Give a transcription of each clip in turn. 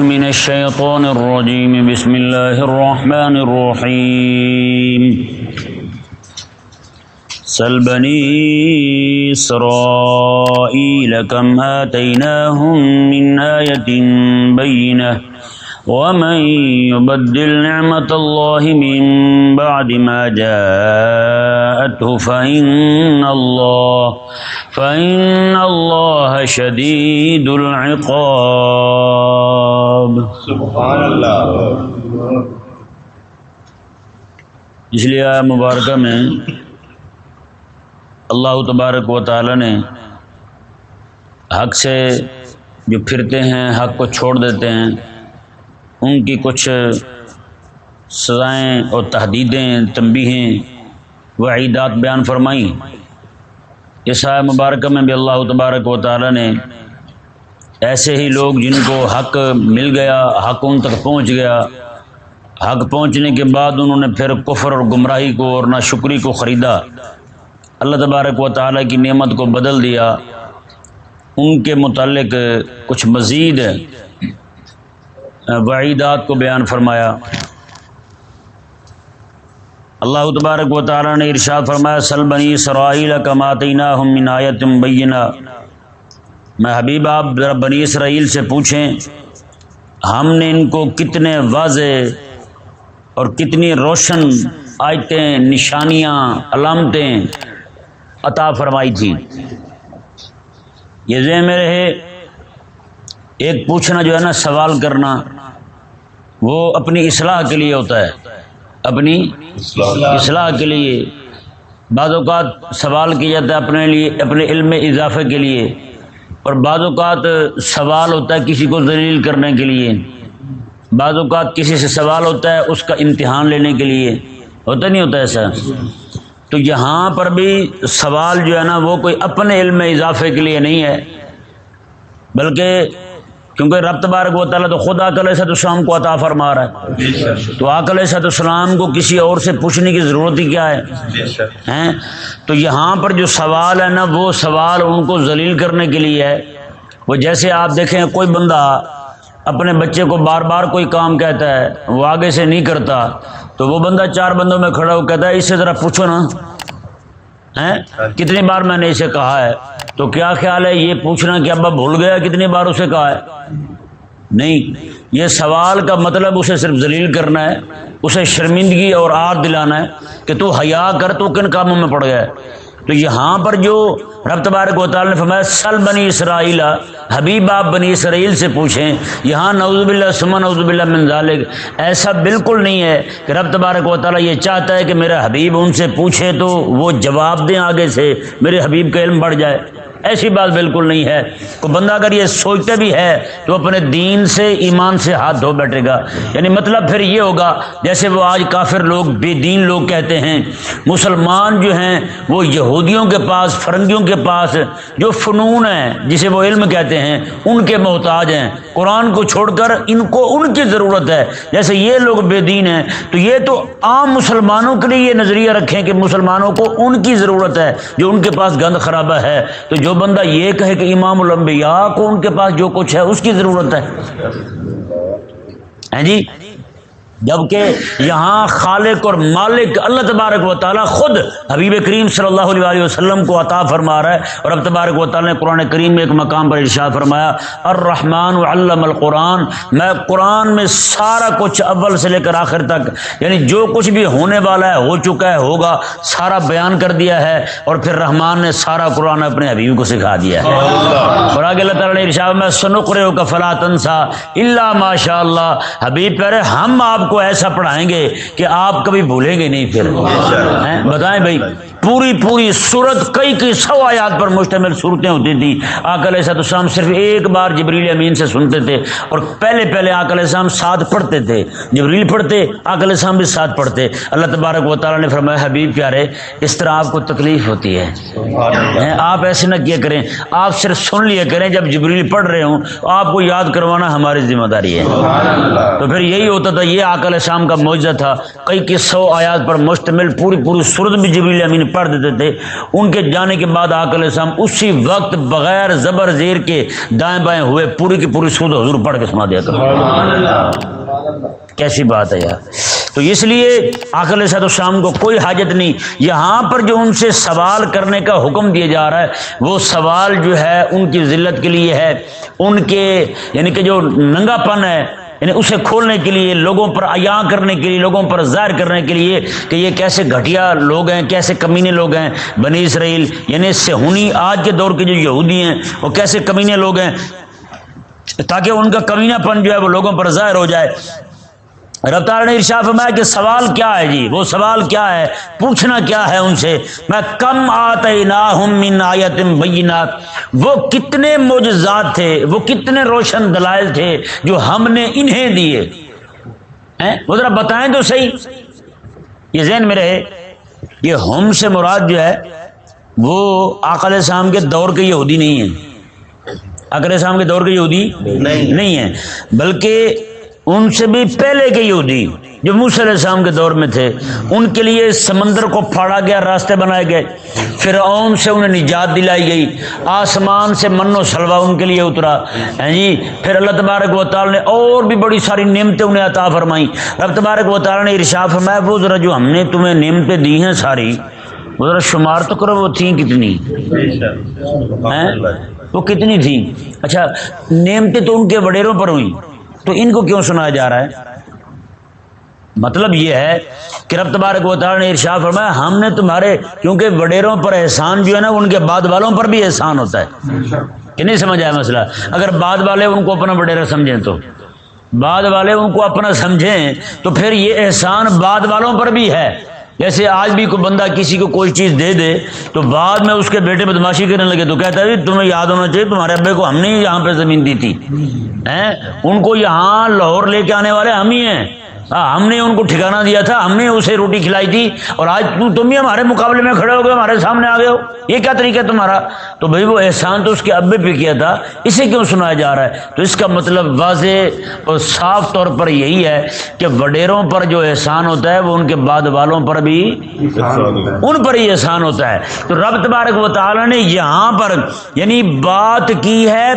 من الشيطان الرجيم. بسم الله الرحمن الرحيم. سل بني إسرائيل كم آتيناهم من آية بينة ومن يبدل نعمة الله من بعد ما جاءته فإن الله فإن الله شديد العقاب سبحان اللہ اس لیے آیا مبارکہ میں اللہ تبارک و تعالی نے حق سے جو پھرتے ہیں حق کو چھوڑ دیتے ہیں ان کی کچھ سزائیں اور تحدیدیں تنبیہیں وعیدات بیان فرمائیں۔ اس آئے مبارکہ میں بھی اللہ تبارک و تعالی نے ایسے ہی لوگ جن کو حق مل گیا، حق ان تک پہنچ گیا۔ حق پہنچنے کے بعد انہوں نے پھر کفر اور گمراہی کو اور ناشکری کو خریدا۔ اللہ تبارک و تعالیٰ کی نعمت کو بدل دیا۔ ان کے متعلق کچھ مزید وعیدات کو بیان فرمایا۔ اللہ تبارک و تعالیٰ نے ارشاد فرمایا، سل بنی اسرائیل کماتینہ ہم من آیت بینہ۔ میں حبیب، آپ ذرا بنی اسرائیل سے پوچھیں، ہم نے ان کو کتنے واضح اور کتنی روشن آیتیں، نشانیاں، علامتیں عطا فرمائی تھی۔ یہ ذہن میں رہے، ایک پوچھنا جو ہے نا، سوال کرنا، وہ اپنی اصلاح کے لیے ہوتا ہے۔ اپنی اصلاح کے لیے۔ بعض اوقات سوال کیا جاتا ہے اپنے لیے اپنے علم میں اضافے کے لیے۔ اور بعض اوقات سوال ہوتا ہے کسی کو ذلیل کرنے کے لیے۔ بعض اوقات کسی سے سوال ہوتا ہے اس کا امتحان لینے کے لیے۔ ہوتا نہیں ہوتا ایسا؟ تو یہاں پر بھی سوال جو ہے نا وہ کوئی اپنے علم میں اضافے کے لیے نہیں ہے بلکہ کیونکہ رب تبارک و تعالیٰ تو خود عقل صد السلام کو عطا فرما رہا ہے۔ تو عقل صد السلام کو کسی اور سے پوچھنے کی ضرورت ہی کیا ہے؟ ہیں؟ تو یہاں پر جو سوال ہے نا، وہ سوال ان کو ذلیل کرنے کے لیے ہے۔ وہ جیسے آپ دیکھیں، کوئی بندہ اپنے بچے کو بار بار کوئی کام کہتا ہے، وہ آگے سے نہیں کرتا، تو وہ بندہ چار بندوں میں کھڑا ہو کہتا ہے، اس سے ذرا پوچھو نا۔ کتنی بار میں نے اسے کہا ہے؟ تو کیا خیال ہے یہ پوچھنا کہ ابا بھول گیا کتنی بار اسے کہا ہے؟ نہیں، یہ سوال کا مطلب اسے صرف ذلیل کرنا ہے، اسے شرمندگی اور آر دلانا ہے کہ تو حیا کر تو کن کاموں میں پڑ گیا ہے؟ تو یہاں پر جو رب تبارک و تعالی نے فرمایا، سل بنی اسرائیل، حبیب آپ بنی اسرائیل سے پوچھیں، یہاں نعوذ باللہ سمن نعوذ باللہ من ذالک، ایسا بالکل نہیں ہے کہ رب تبارک و تعالیٰ یہ چاہتا ہے کہ میرا حبیب ان سے پوچھے تو وہ جواب دیں آگے سے، میرے حبیب کا علم بڑھ جائے۔ ایسی بات بالکل نہیں ہے۔ تو بندہ اگر یہ سوچتا بھی ہے تو اپنے دین سے، ایمان سے ہاتھ دھو بیٹھے گا۔ یعنی مطلب پھر یہ ہوگا، جیسے وہ آج کافر لوگ، بے دین لوگ کہتے ہیں، مسلمان جو ہیں، وہ یہودیوں کے پاس فرنگیوں کے پاس جو فنون ہیں، جسے وہ علم کہتے ہیں، ان کے محتاج ہیں۔ قرآن کو چھوڑ کر ان کو ان کی ضرورت ہے۔ جیسے یہ لوگ بے دین ہیں، تو یہ تو عام مسلمانوں کے لیے یہ نظریہ رکھیں کہ مسلمانوں کو ان کی ضرورت ہے، جو ان کے پاس گند خرابہ ہے۔ تو جو بندہ یہ کہے کہ امام الانبیاء کو ان کے پاس جو کچھ ہے اس کی ضرورت ہے۔ جی؟ جبکہ یہاں خالق اور مالک اللہ تبارک و تعالیٰ خود حبیب کریم صلی اللہ علیہ وسلم کو عطا فرما رہا ہے اور اب تبارک و تعالیٰ نے قرآن کریم میں ایک مقام پر ارشاد فرمایا الرحمن علم القرآن میں قرآن میں سارا کچھ اول سے لے کر آخر تک یعنی جو کچھ بھی ہونے والا ہے ہو چکا ہے ہوگا سارا بیان کر دیا ہے اور پھر رحمان نے سارا قرآن اپنے حبیب کو سکھا دیا ہے۔ اور آگے اللہ تعالیٰ نے ارشاد میں سنقرے کا فلا تنسا اللہ ماشاء اللہ۔ حبیب پہرے ہم آپ کو ایسا پڑھائیں گے کہ آپ کبھی بھولیں گے نہیں پھر۔ بتائیں بھائی پوری پوری صورت کئی کئی سو آیات پر مشتمل صورتیں ہوتی تھیں۔ آکل علیہ السلام صرف ایک بار جبریل امین سے سنتے تھے اور پہلے پہلے آکل السلام ساتھ پڑھتے تھے۔ جبریل پڑھتے آکل السلام بھی ساتھ پڑھتے۔ اللہ تبارک و تعالیٰ نے فرمایا حبیب پیارے اس طرح آپ کو تکلیف ہوتی ہے۔ آپ ایسے نہ کیا کریں آپ صرف سن لیا کریں جب جبریل پڑھ رہے ہوں آپ کو یاد کروانا ہماری ذمہ داری ہے۔ تو پھر یہی ہوتا تھا یہ علیہ السلام کا معجزہ تھا۔ کئی کے سو آیات پر مشتمل پوری پوری صورت بھی جبریل امین پڑھ دیتے تھے۔ ان کے جانے کے بعد علیہ السلام اسی وقت بغیر زبر زیر کے دائیں بائیں ہوئے پوری کی پوری صورت حضور پڑھ کے سنا دیا تھا کیسی بات ہے یار۔ تو اس لیے آکل صد السلام کو کوئی حاجت نہیں۔ یہاں پر جو ان سے سوال کرنے کا حکم دیا جا رہا ہے وہ سوال جو ہے ان کی ذلت کے لیے ہے۔ ان کے یعنی کہ جو ننگا پن ہے یعنی اسے کھولنے کے لیے، لوگوں پر عیاں کرنے کے لیے، لوگوں پر ظاہر کرنے کے لیے کہ یہ کیسے گھٹیا لوگ ہیں، کیسے کمینے لوگ ہیں بنی اسرائیل۔ یعنی سہونی آج کے دور کے جو یہودی ہیں، وہ کیسے کمینے لوگ ہیں؟ تاکہ ان کا کمینہ پن جو ہے وہ لوگوں پر ظاہر ہو جائے۔ رفتار نے ارشا فرمایا کہ سوال کیا ہے جی؟ وہ سوال کیا ہے؟ پوچھنا کیا ہے ان سے؟ میں کم آیت بینات۔ وہ کتنے معجزات تھے وہ کتنے روشن دلائل تھے جو ہم نے انہیں دیے۔ وہ ذرا بتائیں تو صحیح۔ یہ ذہن میں رہے۔ یہ ہم سے مراد جو ہے وہ آکل شام کے دور کے یہودی نہیں ہیں۔ آکل شام کے دور کے یہودی نہیں ہیں۔ بلکہ ان سے بھی پہلے کے یہودی جو علیہ السلام کے دور میں تھے ان کے لیے سمندر کو پھاڑا گیا راستے بنائے گئے۔ پھر اون سے انہیں نجات دلائی گئی۔ آسمان سے من و سلوا ان کے لیے اترا۔ جی پھر اللہ تبارک و تعالیٰ نے اور بھی بڑی ساری نعمتیں انہیں عطا فرمائی رب تبارک و تعالیٰ نے ارشا فرمایا وہ ذرا جو ہم نے تمہیں نعمتیں دی ہیں ساری وہ ذرا شمار تو کرو وہ تھیں کتنی؟ وہ کتنی تھیں؟ اچھا نعمتیں تو ان کے وڈیروں پر ہوئی تو ان کو کیوں سنایا جا رہا ہے؟ مطلب یہ ہے کہ رب تبارک و تعالیٰ نے ارشا فرمایا، ہم نے تمہارے، کیونکہ وڈیروں پر احسان جو ہے نا، ان کے بعد والوں پر بھی احسان ہوتا ہے۔ کہ نہیں سمجھ آیا مسئلہ؟ اگر بعد والے ان کو اپنا وڈیرا سمجھیں تو۔ بعد والے ان کو اپنا سمجھیں تو پھر یہ احسان بعد والوں پر بھی ہے۔ جیسے آج بھی کوئی بندہ کسی کو کوئی چیز دے دے تو بعد میں اس کے بیٹے بدماشی کرنے لگے تو کہتا ہے جی تمہیں یاد ہونا چاہیے، تمہارے ابے کو ہم نے یہاں پہ زمین دی تھی۔ ان کو یہاں لاہور لے کے آنے والے ہم ہی ہیں۔ ہاں، ہم نے ان کو ٹھکانا دیا تھا، ہم نے اسے روٹی کھلائی تھی، اور آج تم بھی ہمارے مقابلے میں کھڑے ہو گئے، ہمارے سامنے آ گئے ہو۔ یہ کیا طریقہ ہے تمہارا؟ تو بھائی وہ احسان تو اس کے ابے پہ کیا تھا، اسے کیوں سنایا جا رہا ہے؟ تو اس کا مطلب واضح اور صاف طور پر یہی ہے کہ وڈیروں پر جو احسان ہوتا ہے، وہ ان کے بعد والوں پر بھی ان پر ہی احسان ہوتا ہے۔ تو رب تبارک و تعالیٰ نے یہاں پر یعنی بات کی ہے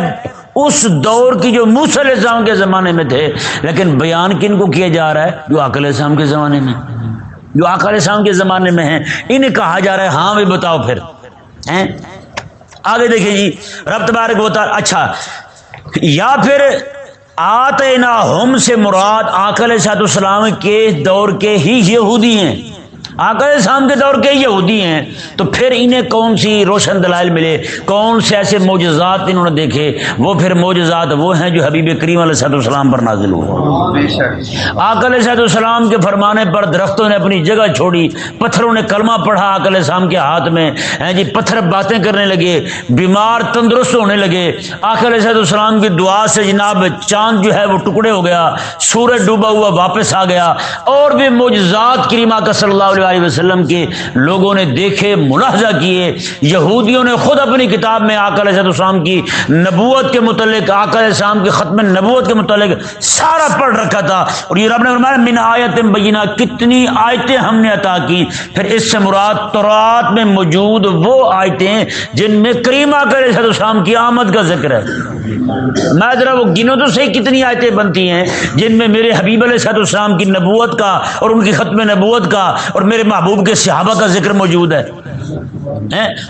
اس دور کی جو علیہ السلام کے زمانے میں تھے، لیکن بیان کن کو کیا جا رہا ہے؟ جو علیہ السلام کے زمانے میں۔ جو علیہ السلام کے زمانے میں ہیں، انہیں کہا جا رہا ہے ہاں بھی بتاؤ پھر۔ آگے دیکھیں جی رب تبارک ہوتا اچھا۔ یا پھر آتے نا ہوم سے مراد آکل صاحب السلام کے دور کے ہی یہودی ہیں۔ آکر شام کے دور کے یہودی ہیں، تو پھر انہیں کون سی روشن دلائل ملے؟ کون سے ایسے معجزات انہوں نے دیکھے؟ وہ پھر معجزات وہ ہیں جو حبیب کریم علیہ صحت السلام پر نازل ہوئے۔ آکل صحت السلام کے فرمانے پر درختوں نے اپنی جگہ چھوڑی، پتھروں نے کلمہ پڑھا آکل شام کے ہاتھ میں۔ جی پتھر باتیں کرنے لگے، بیمار تندرست ہونے لگے۔ آکل صحت السلام کی دعا سے جناب چاند جو ہے وہ ٹکڑے ہو گیا، سورج ڈوبا ہوا، واپس آ گیا۔ اور بھی معجزات کریمہ کا صلی اللہ علیہ اللہ علیہ وسلم کے لوگوں نے دیکھے ملاحظہ کیے، یہودیوں نے خود اپنی کتاب میں آکر السلام کی نبوت کے متعلق آکر السلام کے ختم نبوت کے متعلق سارا پڑھ رکھا تھا۔ اور یہ رب نے فرمایا، من آیت بینہ کتنی آیتیں ہم نے عطا کی۔ پھر اس سے مراد تورات میں موجود وہ آیتیں جن میں کریم آکر السلام کی آمد کا ذکر ہے۔ میں ذرا وہ گنو تو صحیح کتنی آیتیں بنتی ہیں جن میں میرے حبیب علیہ السلام کی نبوت کا اور ان کی ختم نبوت کا اور میرے محبوب کے صحابہ کا ذکر موجود ہے۔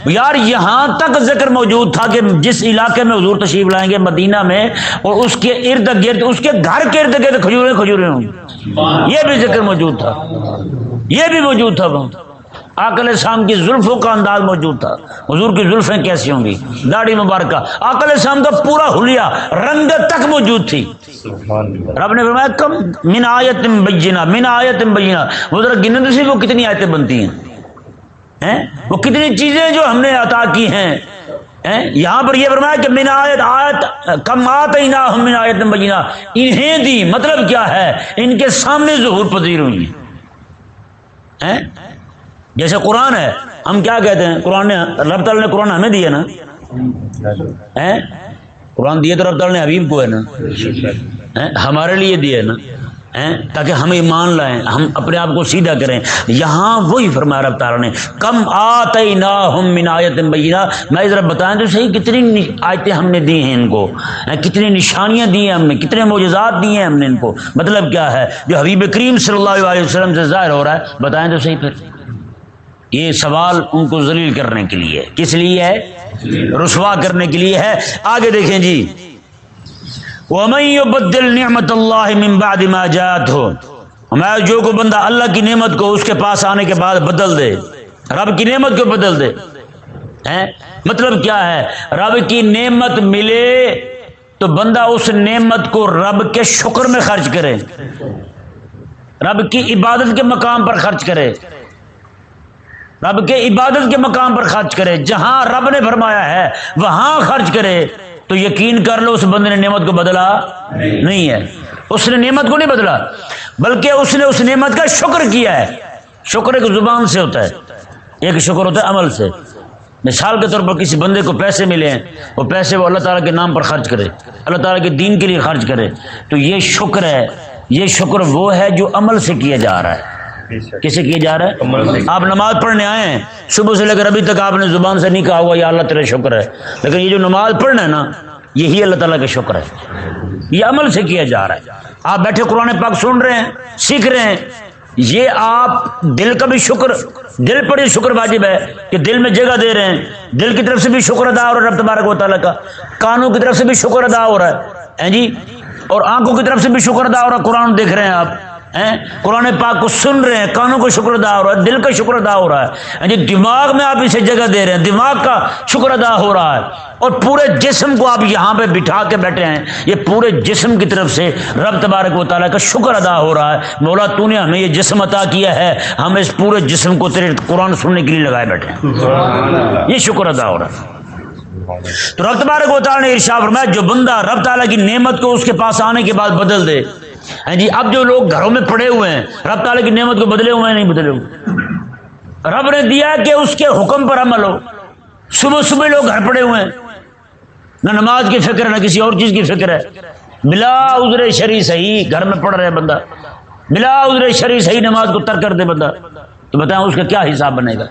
یار، یہاں تک ذکر موجود تھا کہ جس علاقے میں حضور تشریف لائیں گے، مدینہ میں، اور اس کے ارد گرد، اس کے گھر کے ارد گرد کھجورے کھجورے ہوں۔ یہ بھی ذکر موجود تھا۔ یہ بھی موجود تھا۔ آکل شام کی زلفوں کا انداز موجود تھا۔ حضور کی زلفیں کیسی ہوں گی؟ داڑھی مبارکہ۔ آکل شام کا پورا حلیہ رنگ تک موجود تھی۔ رب نے فرمایا کم من آیت بجنا من آیت بجنا وہ ذرا گن سی وہ کتنی آیتیں بنتی ہیں؟ وہ کتنی چیزیں جو ہم نے عطا کی ہیں؟ یہاں پر یہ فرمایا کہ من آیت آیت کم آت ہم من آیت بجنا انہیں دی مطلب کیا ہے؟ ان کے سامنے ظہور پذیر ہوئی جیسے قرآن ہے، ہم کیا کہتے ہیں؟ قرآن نے رب تعالیٰ نے قرآن ہمیں دیا نا؟ قرآن دیے تو رب تعالیٰ نے حبیب کو ہے نا؟ ہمارے لیے دیے نا؟ تاکہ ہم ایمان لائیں، ہم اپنے آپ کو سیدھا کریں۔ یہاں وہی فرمایا رب تعالیٰ نے، کم آتے نا ہم من آیت میں ذرا بتائیں تو صحیح، کتنی آیتیں ہم نے دی ہیں ان کو؟ کتنی نشانیاں دی ہیں ہم نے، کتنے معجزات دی ہیں ہم نے ان کو؟ مطلب کیا ہے؟ جو حبیب کریم صلی اللہ علیہ وسلم سے ظاہر ہو رہا ہے، بتائیں تو صحیح پھر۔ یہ سوال ان کو ذلیل کرنے کے لیے کس لیے ہے؟ رسوا کرنے کے لیے ہے۔ آگے دیکھیں جی۔ بدل نعمت اللہ من بعد ما جات ہو میں جو کو بندہ اللہ کی نعمت کو اس کے پاس آنے کے بعد بدل دے، رب کی نعمت کو بدل دے مطلب کیا ہے؟ رب کی نعمت ملے تو بندہ اس نعمت کو رب کے شکر میں خرچ کرے، رب کی عبادت کے مقام پر خرچ کرے۔ رب کے عبادت کے مقام پر خرچ کرے، جہاں رب نے فرمایا ہے، وہاں خرچ کرے۔ تو یقین کر لو، اس بندے نے نعمت کو بدلا نہیں ہے۔ اس نے نعمت کو نہیں بدلا، بلکہ اس نے اس نعمت کا شکر کیا ہے۔ شکر ایک زبان سے ہوتا ہے، ایک شکر ہوتا ہے عمل سے۔ مثال کے طور پر کسی بندے کو پیسے ملے ہیں، وہ پیسے وہ اللہ تعالیٰ کے نام پر خرچ کرے، اللہ تعالیٰ کے دین کے لیے خرچ کرے۔ تو یہ شکر ہے، یہ شکر وہ ہے جو عمل سے کیا جا رہا ہے۔ کسے کیا جا رہا ہے؟ آپ نماز پڑھنے آئے ہیں، صبح سے لے کر ابھی تک آپ نے زبان سے نہیں کہا ہوا، یا اللہ تعالیٰ شکر ہے۔ لیکن یہ جو نماز پڑھنا ہے نا، یہی اللہ تعالیٰ کا شکر ہے۔ یہ عمل سے کیا جا رہا ہے۔ آپ بیٹھے قرآن پاک سن رہے ہیں، سیکھ رہے ہیں۔ یہ آپ دل کا بھی شکر، دل پر ہی شکر واجب ہے کہ دل میں جگہ دے رہے ہیں۔ دل کی طرف سے بھی شکر ادا ہو رہا ہے رب تبارک و تعالیٰ کا۔ کانوں کی طرف سے بھی شکر ادا ہو رہا ہے۔ جی؟ اور آنکھوں کی طرف سے بھی شکر ادا ہو رہا ہے۔ قرآن دیکھ رہے ہیں آپ۔ قرآن پاک کو سن رہے ہیں، کانوں کو شکر ادا ہو رہا ہے؟ دل کا شکر ادا ہو رہا ہے۔ یعنی دماغ میں آپ اسے جگہ دے رہے ہیں، دماغ کا شکر ادا ہو رہا ہے۔ اور پورے جسم کو آپ یہاں پہ بٹھا کے بیٹھے ہیں، یہ پورے جسم کی طرف سے رب تبارک و تعالیٰ کا شکر ادا ہو رہا ہے۔ مولا تو نے ہمیں یہ جسم عطا کیا ہے، ہم اس پورے جسم کو تیرے قرآن سننے کے لیے لگائے بیٹھے ہیں۔ یہ شکر ادا ہو رہا ہے۔ تو رب تبارک و تعالیٰ نے ارشا فرمایا، جو بندہ رب تعالیٰ کی نعمت کو اس کے پاس آنے کے بعد بدل دے ہاں جی اب جو لوگ گھروں میں پڑے ہوئے ہیں، رب تعالیٰ کی نعمت کو بدلے ہوئے ہیں نہیں بدلے ہوئے؟ رب نے دیا کہ اس کے حکم پر عمل ہو۔ صبح صبح لوگ گھر پڑے ہوئے ہیں۔ نہ نماز کی فکر ہے، نہ کسی اور چیز کی فکر ہے۔ بلا ادر شری صحیح، گھر میں پڑھ رہے بندہ۔ بلا ادر شری صحیح، نماز کو تر کر دے بندہ۔ تو بتائیں اس کا کیا حساب بنے گا؟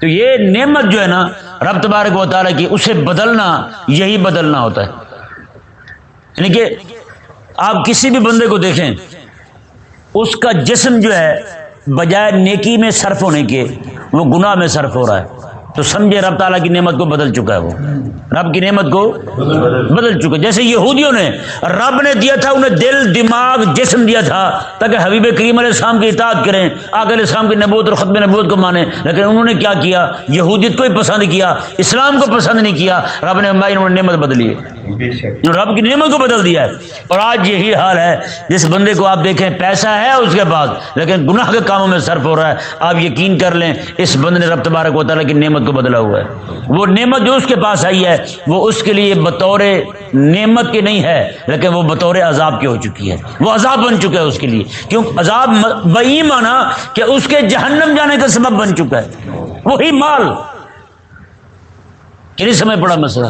تو یہ نعمت جو ہے نا، رب تبارک و تعالیٰ کی، اسے بدلنا، یہی بدلنا ہوتا ہے۔ یعنی کہ آپ کسی بھی بندے کو دیکھیں، اس کا جسم جو ہے، بجائے نیکی میں صرف ہونے کے، وہ گناہ میں صرف ہو رہا ہے۔ تو سمجھے رب تعالیٰ کی نعمت کو بدل چکا ہے وہ۔ رب کی نعمت کو بدل چکا جیسے یہودیوں نے رب نے دیا تھا، انہیں دل، دماغ، جسم دیا تھا، تاکہ حبیب کریم علیہ السلام کی اطاعت کریں آگ علیہ السلام کی نبوت اور ختم نبوت کو مانیں۔ لیکن انہوں نے کیا کیا؟ یہودیت کو ہی پسند کیا، اسلام کو پسند نہیں کیا۔ رب نے انہوں نے نعمت بدلی۔ رب کی نعمت کو بدل دیا ہے۔ اور آج یہی حال ہے۔ جس بندے کو آپ دیکھیں، پیسہ ہے اس کے پاس، لیکن گناہ کے کاموں میں صرف ہو رہا ہے۔ آپ یقین کر لیں، اس بندے نے رب تبارک و تعالیٰ کی نعمت کو بدلا ہوا ہے۔ وہ نعمت جو اس کے پاس آئی ہے، وہ اس کے لیے بطور نعمت کی نہیں ہے، لیکن وہ بطور عذاب کی ہو چکی ہے۔ وہ عذاب بن چکا ہے اس کے لیے۔ کیوں؟ عذاب وہی مانا کہ اس کے جہنم جانے کا سبب بن چکا ہے۔ وہی مال۔ کتنی سمے پڑا مسئلہ۔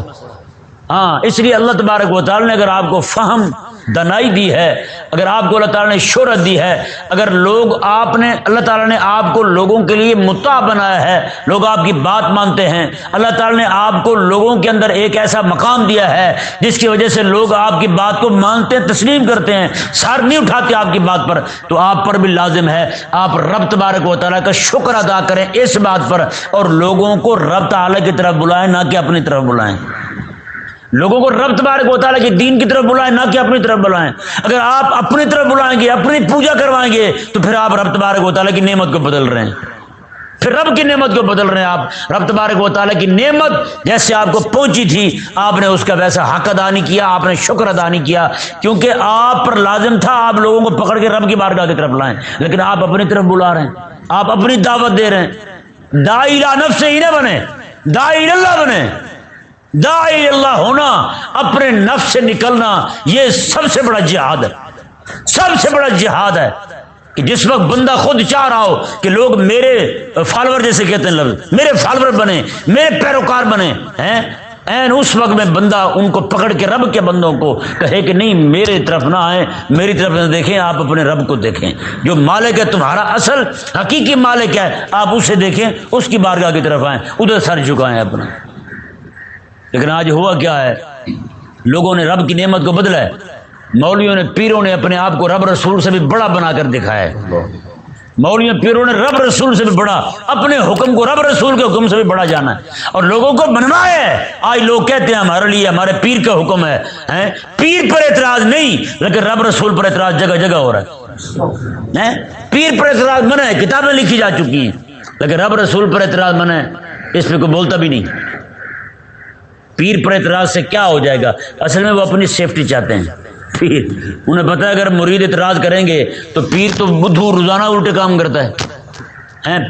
ہاں اس لیے اللہ تبارک و تعالی نے اگر آپ کو فہم، دنائی دی ہے، اگر آپ کو اللہ تعالیٰ نے شہرت دی ہے، اگر لوگ آپ نے، اللہ تعالیٰ نے آپ کو لوگوں کے لیے متا بنایا ہے، لوگ آپ کی بات مانتے ہیں، اللہ تعالیٰ نے آپ کو لوگوں کے اندر ایک ایسا مقام دیا ہے، جس کی وجہ سے لوگ آپ کی بات کو مانتے ہیں، تسلیم کرتے ہیں سار نہیں اٹھاتے آپ کی بات پر، تو آپ پر بھی لازم ہے، آپ رب تبارک و تعالیٰ کا شکر ادا کریں اس بات پر، اور لوگوں کو رب تعالیٰ کی طرف بلائیں، نہ کہ اپنی طرف بلائیں۔ لوگوں کو رب تبارک و تعالیٰ کے دین کی طرف بلائیں، نہ کہ اپنی طرف بلائیں۔ اگر آپ اپنی طرف بلائیں گے، اپنی پوجا کروائیں گے، تو پھر آپ رب تبارک و تعالیٰ کی نعمت کو بدل رہے ہیں۔ پھر رب کی نعمت کو بدل رہے ہیں آپ۔ رب تبارک و تعالیٰ کی نعمت جیسے آپ کو پہنچی تھی، آپ نے اس کا ویسا حق ادا نہیں کیا، آپ نے شکر ادا نہیں کیا۔ کیونکہ آپ پر لازم تھا آپ لوگوں کو پکڑ کے رب کی بارگاہ کی طرف لائیں لیکن آپ اپنی طرف بلا رہے ہیں۔ آپ اپنی دعوت دے رہے ہیں۔ دائی نفس سے ہی نہ بنے۔ دائی اللہ بنے۔ دائی اللہ ہونا، اپنے نفس سے نکلنا، یہ سب سے بڑا جہاد ہے۔ سب سے بڑا جہاد ہے کہ جس وقت بندہ خود چاہ رہا ہو کہ لوگ میرے فالوور جیسے کہتے ہیں لفظ، میرے فالوور بنے، میرے پیروکار بنے، ہیں؟ این اس وقت میں بندہ ان کو پکڑ کے رب کے بندوں کو کہے کہ نہیں، میرے طرف نہ آئے میری طرف نہ دیکھیں، آپ اپنے رب کو دیکھیں۔ جو مالک ہے، تمہارا اصل حقیقی مالک ہے، آپ اسے دیکھیں، اس کی بارگاہ کی طرف آئیں، ادھر سر چکائیں اپنا۔ لیکن آج ہوا کیا ہے؟ لوگوں نے رب کی نعمت کو بدلا ہے۔ مولویوں نے پیروں نے اپنے آپ کو رب رسول سے بھی بڑا بنا کر دکھایا ہے۔ مولوی پیروں نے رب رسول سے بھی بڑا، اپنے حکم کو رب رسول کے حکم سے بھی بڑا جانا ہے۔ اور لوگوں کو بننا ہے۔ آج لوگ کہتے ہیں، ہمارے لیے ہمارے پیر کا حکم ہے پیر پر اعتراض نہیں، لیکن رب رسول پر اعتراض جگہ جگہ ہو رہا ہے۔ پیر پر اعتراض منع ہے، کتابیں لکھی جا چکی ہیں، لیکن رب رسول پر اعتراض منع ہے، اس پہ کوئی بولتا بھی نہیں۔ پیر پر اعتراض سے کیا ہو جائے گا؟ اصل میں وہ اپنی سیفٹی چاہتے ہیں۔ پیر، انہیں پتا اگر مرید اعتراض کریں گے تو پیر تو بدھو روزانہ الٹے کام کرتا ہے۔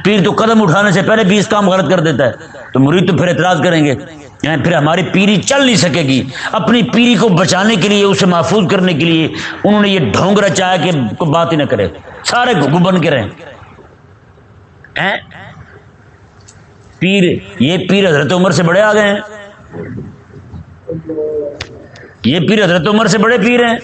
پیر تو قدم اٹھانے سے پہلے بیس کام غلط کر دیتا ہے۔ تو مرید تو پھر اعتراض کریں گے۔ پھر ہماری پیری چل نہیں سکے گی۔ اپنی پیری کو بچانے کے لیے، اسے محفوظ کرنے کے لیے انہوں نے یہ ڈھونگ رچایا کہ کوئی بات ہی نہ کرے۔ سارے گھگو بن کے رہیں۔ پیر، یہ پیر حضرت عمر سے بڑے آ گئے ہیں۔ یہ پیر حضرت عمر سے بڑے پیر ہیں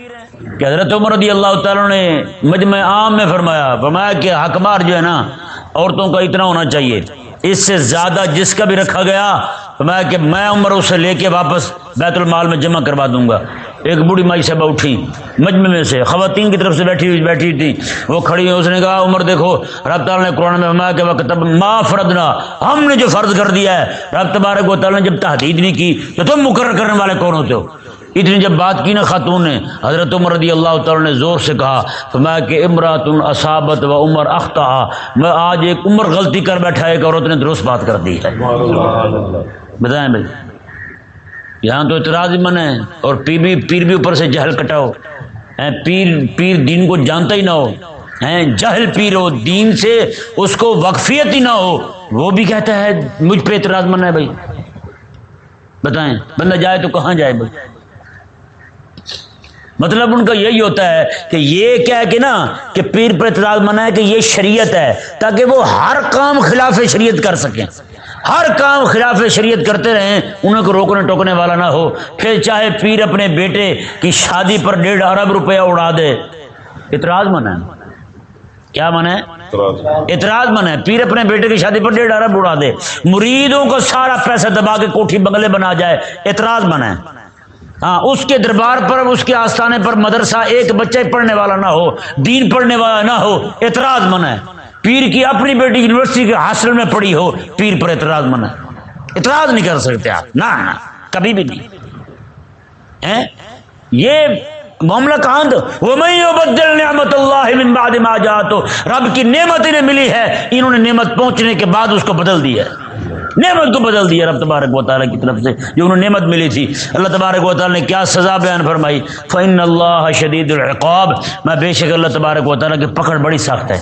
کہ حضرت عمر رضی اللہ تعالیٰ نے مجمع عام میں فرمایا فرمایا کہ حکمار جو ہے نا، عورتوں کا اتنا ہونا چاہیے۔ اس سے زیادہ جس کا بھی رکھا گیا، فرمایا کہ میں عمر اسے لے کے واپس بیت المال میں جمع کروا دوں گا۔ ایک بوڑھی مائی صاحبہ اٹھی مجمع میں سے خواتین کی طرف سے بیٹھی ہوئی بیٹھی تھی۔ وہ کھڑی ہوئی اس نے کہا عمر دیکھو رب تعالیٰ نے قرآن میں فرمایا کہ وقت ما فردنا ہم نے جو فرض کر دیا ہے رب تبارک و تعالیٰ نے جب تحدید نہیں کی تو تم مقرر کرنے والے کون ہوتے ہو؟ اتنی جب بات کی نا خاتون نے حضرت عمر رضی اللہ تعالی نے زور سے کہا تو میں کہ امرات اصابت و عمر اختہ میں آج ایک عمر غلطی کر بیٹھا ایک عورت نے درست بات کر دی ہے۔ بتائیں بھائی۔ یہاں تو اعتراض من ہے اور پیر بھی پیر بھی اوپر سے جہل کٹاؤ۔ پیر پیر دین کو جانتا ہی نہ ہو۔ جہل پیر ہو، دین سے اس کو وقفیت ہی نہ ہو۔ وہ بھی کہتا ہے، مجھ پہ اعتراض من ہے بھائی۔ بتائیں، بندہ جائے تو کہاں جائے بھائی؟ مطلب ان کا یہی ہوتا ہے کہ یہ کیا کہ نا، کہ پیر پر اعتراض منع ہے کہ یہ شریعت ہے، تاکہ وہ ہر کام خلاف شریعت کر سکیں۔ ہر کام خلاف شریعت کرتے رہیں انہیں کو روکنے ٹوکنے والا نہ ہو۔ پھر چاہے پیر اپنے بیٹے کی شادی پر ڈیڑھ ارب روپیہ اڑا دے۔ اعتراض منع ہے؟ کیا من ہے؟ اعتراض۔ من ہے۔ پیر اپنے بیٹے کی شادی پر ڈیڑھ ارب اڑا دے۔ مریدوں کو سارا پیسہ دبا کے کوٹھی بنگلے بنا جائے۔ اعتراض من ہے۔ ہاں اس کے دربار پر اس کے آستانے پر مدرسہ ایک بچہ پڑھنے والا نہ ہو دین پڑھنے والا نہ ہو۔ اعتراض من ہے۔ پیر کی اپنی بیٹی یونیورسٹی کے ہاسٹل میں پڑھی ہو، پیر پر اعتراض من اعتراض نہیں کر سکتے آپ۔ نہ کبھی بھی نہیں۔ یہ معاملہ کہاں وہ بدل نعمت اللہ من بعد ما جاتو رب کی نعمت انہیں ملی ہے، انہوں نے نعمت پہنچنے کے بعد اس کو بدل دیا ہے۔ نعمت کو بدل دیا رب تبارک و تعالیٰ کی طرف سے، جو انہوں نعمت ملی تھی۔ اللہ تبارک و تعالیٰ نے کیا سزا بیان فرمائی؟ فن اللہ شدید العقاب۔ میں بے شک اللہ تبارک و تعالیٰ کی پکڑ بڑی سخت ہے۔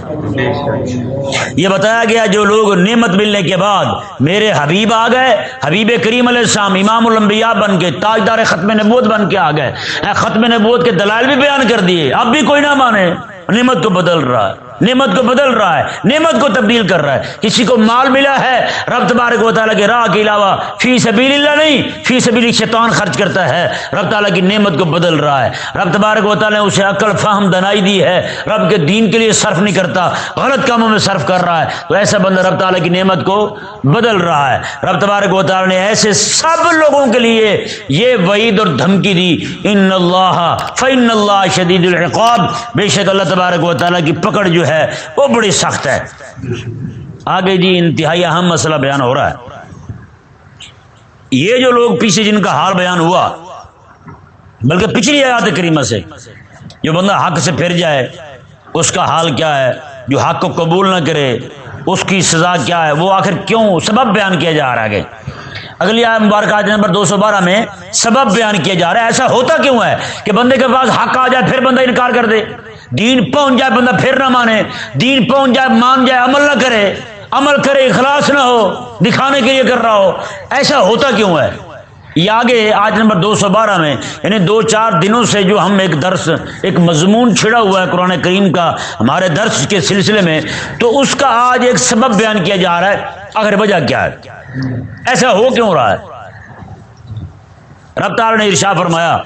یہ بتایا گیا جو لوگ نعمت ملنے کے بعد میرے حبیب آ گئے، حبیب کریم علیہ السلام امام الانبیاء بن کے، تاجدار ختم نبوت بن کے آ گئے۔ ختم نبوت کے دلائل بھی بیان کر دیے، اب بھی کوئی نہ مانے، نعمت کو بدل رہا ہے۔ نعمت کو بدل رہا ہے، نعمت کو تبدیل کر رہا ہے۔ کسی کو مال ملا ہے، رب تبارک و تعالیٰ کے راہ کے علاوہ فی سبیل اللہ نہیں، فی سبیل شیطان خرچ کرتا ہے۔ رب تعالیٰ کی نعمت کو بدل رہا ہے۔ رب تبارک و تعالیٰ نے اسے عقل، فہم، دنائی دی ہے۔ رب کے دین کے لیے صرف نہیں کرتا، غلط کاموں میں صرف کر رہا ہے۔ تو ایسا بندہ رب تعالیٰ کی نعمت کو بدل رہا ہے۔ رب تبارک و تعالیٰ نے ایسے سب لوگوں کے لیے یہ وعید اور دھمکی دی، ان اللہ فن اللہ شدید العقاب۔ بے شک اللہ تبارک و تعالیٰ کی پکڑ جو ہے، وہ بڑی سخت ہے۔ آگے جی انتہائی اہم مسئلہ بیان ہو رہا ہے۔ یہ جو لوگ پیچھے جن کا حال بیان ہوا، بلکہ پچھلی آیات کریمہ سے، جو بندہ حق سے پھر جائے، اس کا حال کیا ہے؟ جو حق کو قبول نہ کرے، اس کی سزا کیا ہے؟ وہ آخر کیوں سبب بیان کیا جا رہا ہے اگلی آئے مبارک آج نمبر دو سو بارہ میں سبب بیان کیا جا رہا ہے۔ ایسا ہوتا کیوں ہے کہ بندے کے پاس حق آ جائے، پھر بندہ انکار کر دے؟ دین پہنچ جائے، بندہ پھر نہ مانے۔ دین پہنچ جائے، مان جائے، عمل نہ کرے۔ عمل کرے، اخلاص نہ ہو، دکھانے کے لیے کر رہا ہو۔ ایسا ہوتا کیوں ہے؟ یہ آگے آج نمبر دو سو بارہ میں یعنی دو چار دنوں سے جو ہم ایک درس، ایک مضمون چھڑا ہوا ہے قرآن کریم کا، ہمارے درس کے سلسلے میں، تو اس کا آج ایک سبب بیان کیا جا رہا ہے۔ اگر وجہ کیا ہے؟ ایسا ہو کیوں رہا ہے؟ رب تعالی نے ارشا فرمایا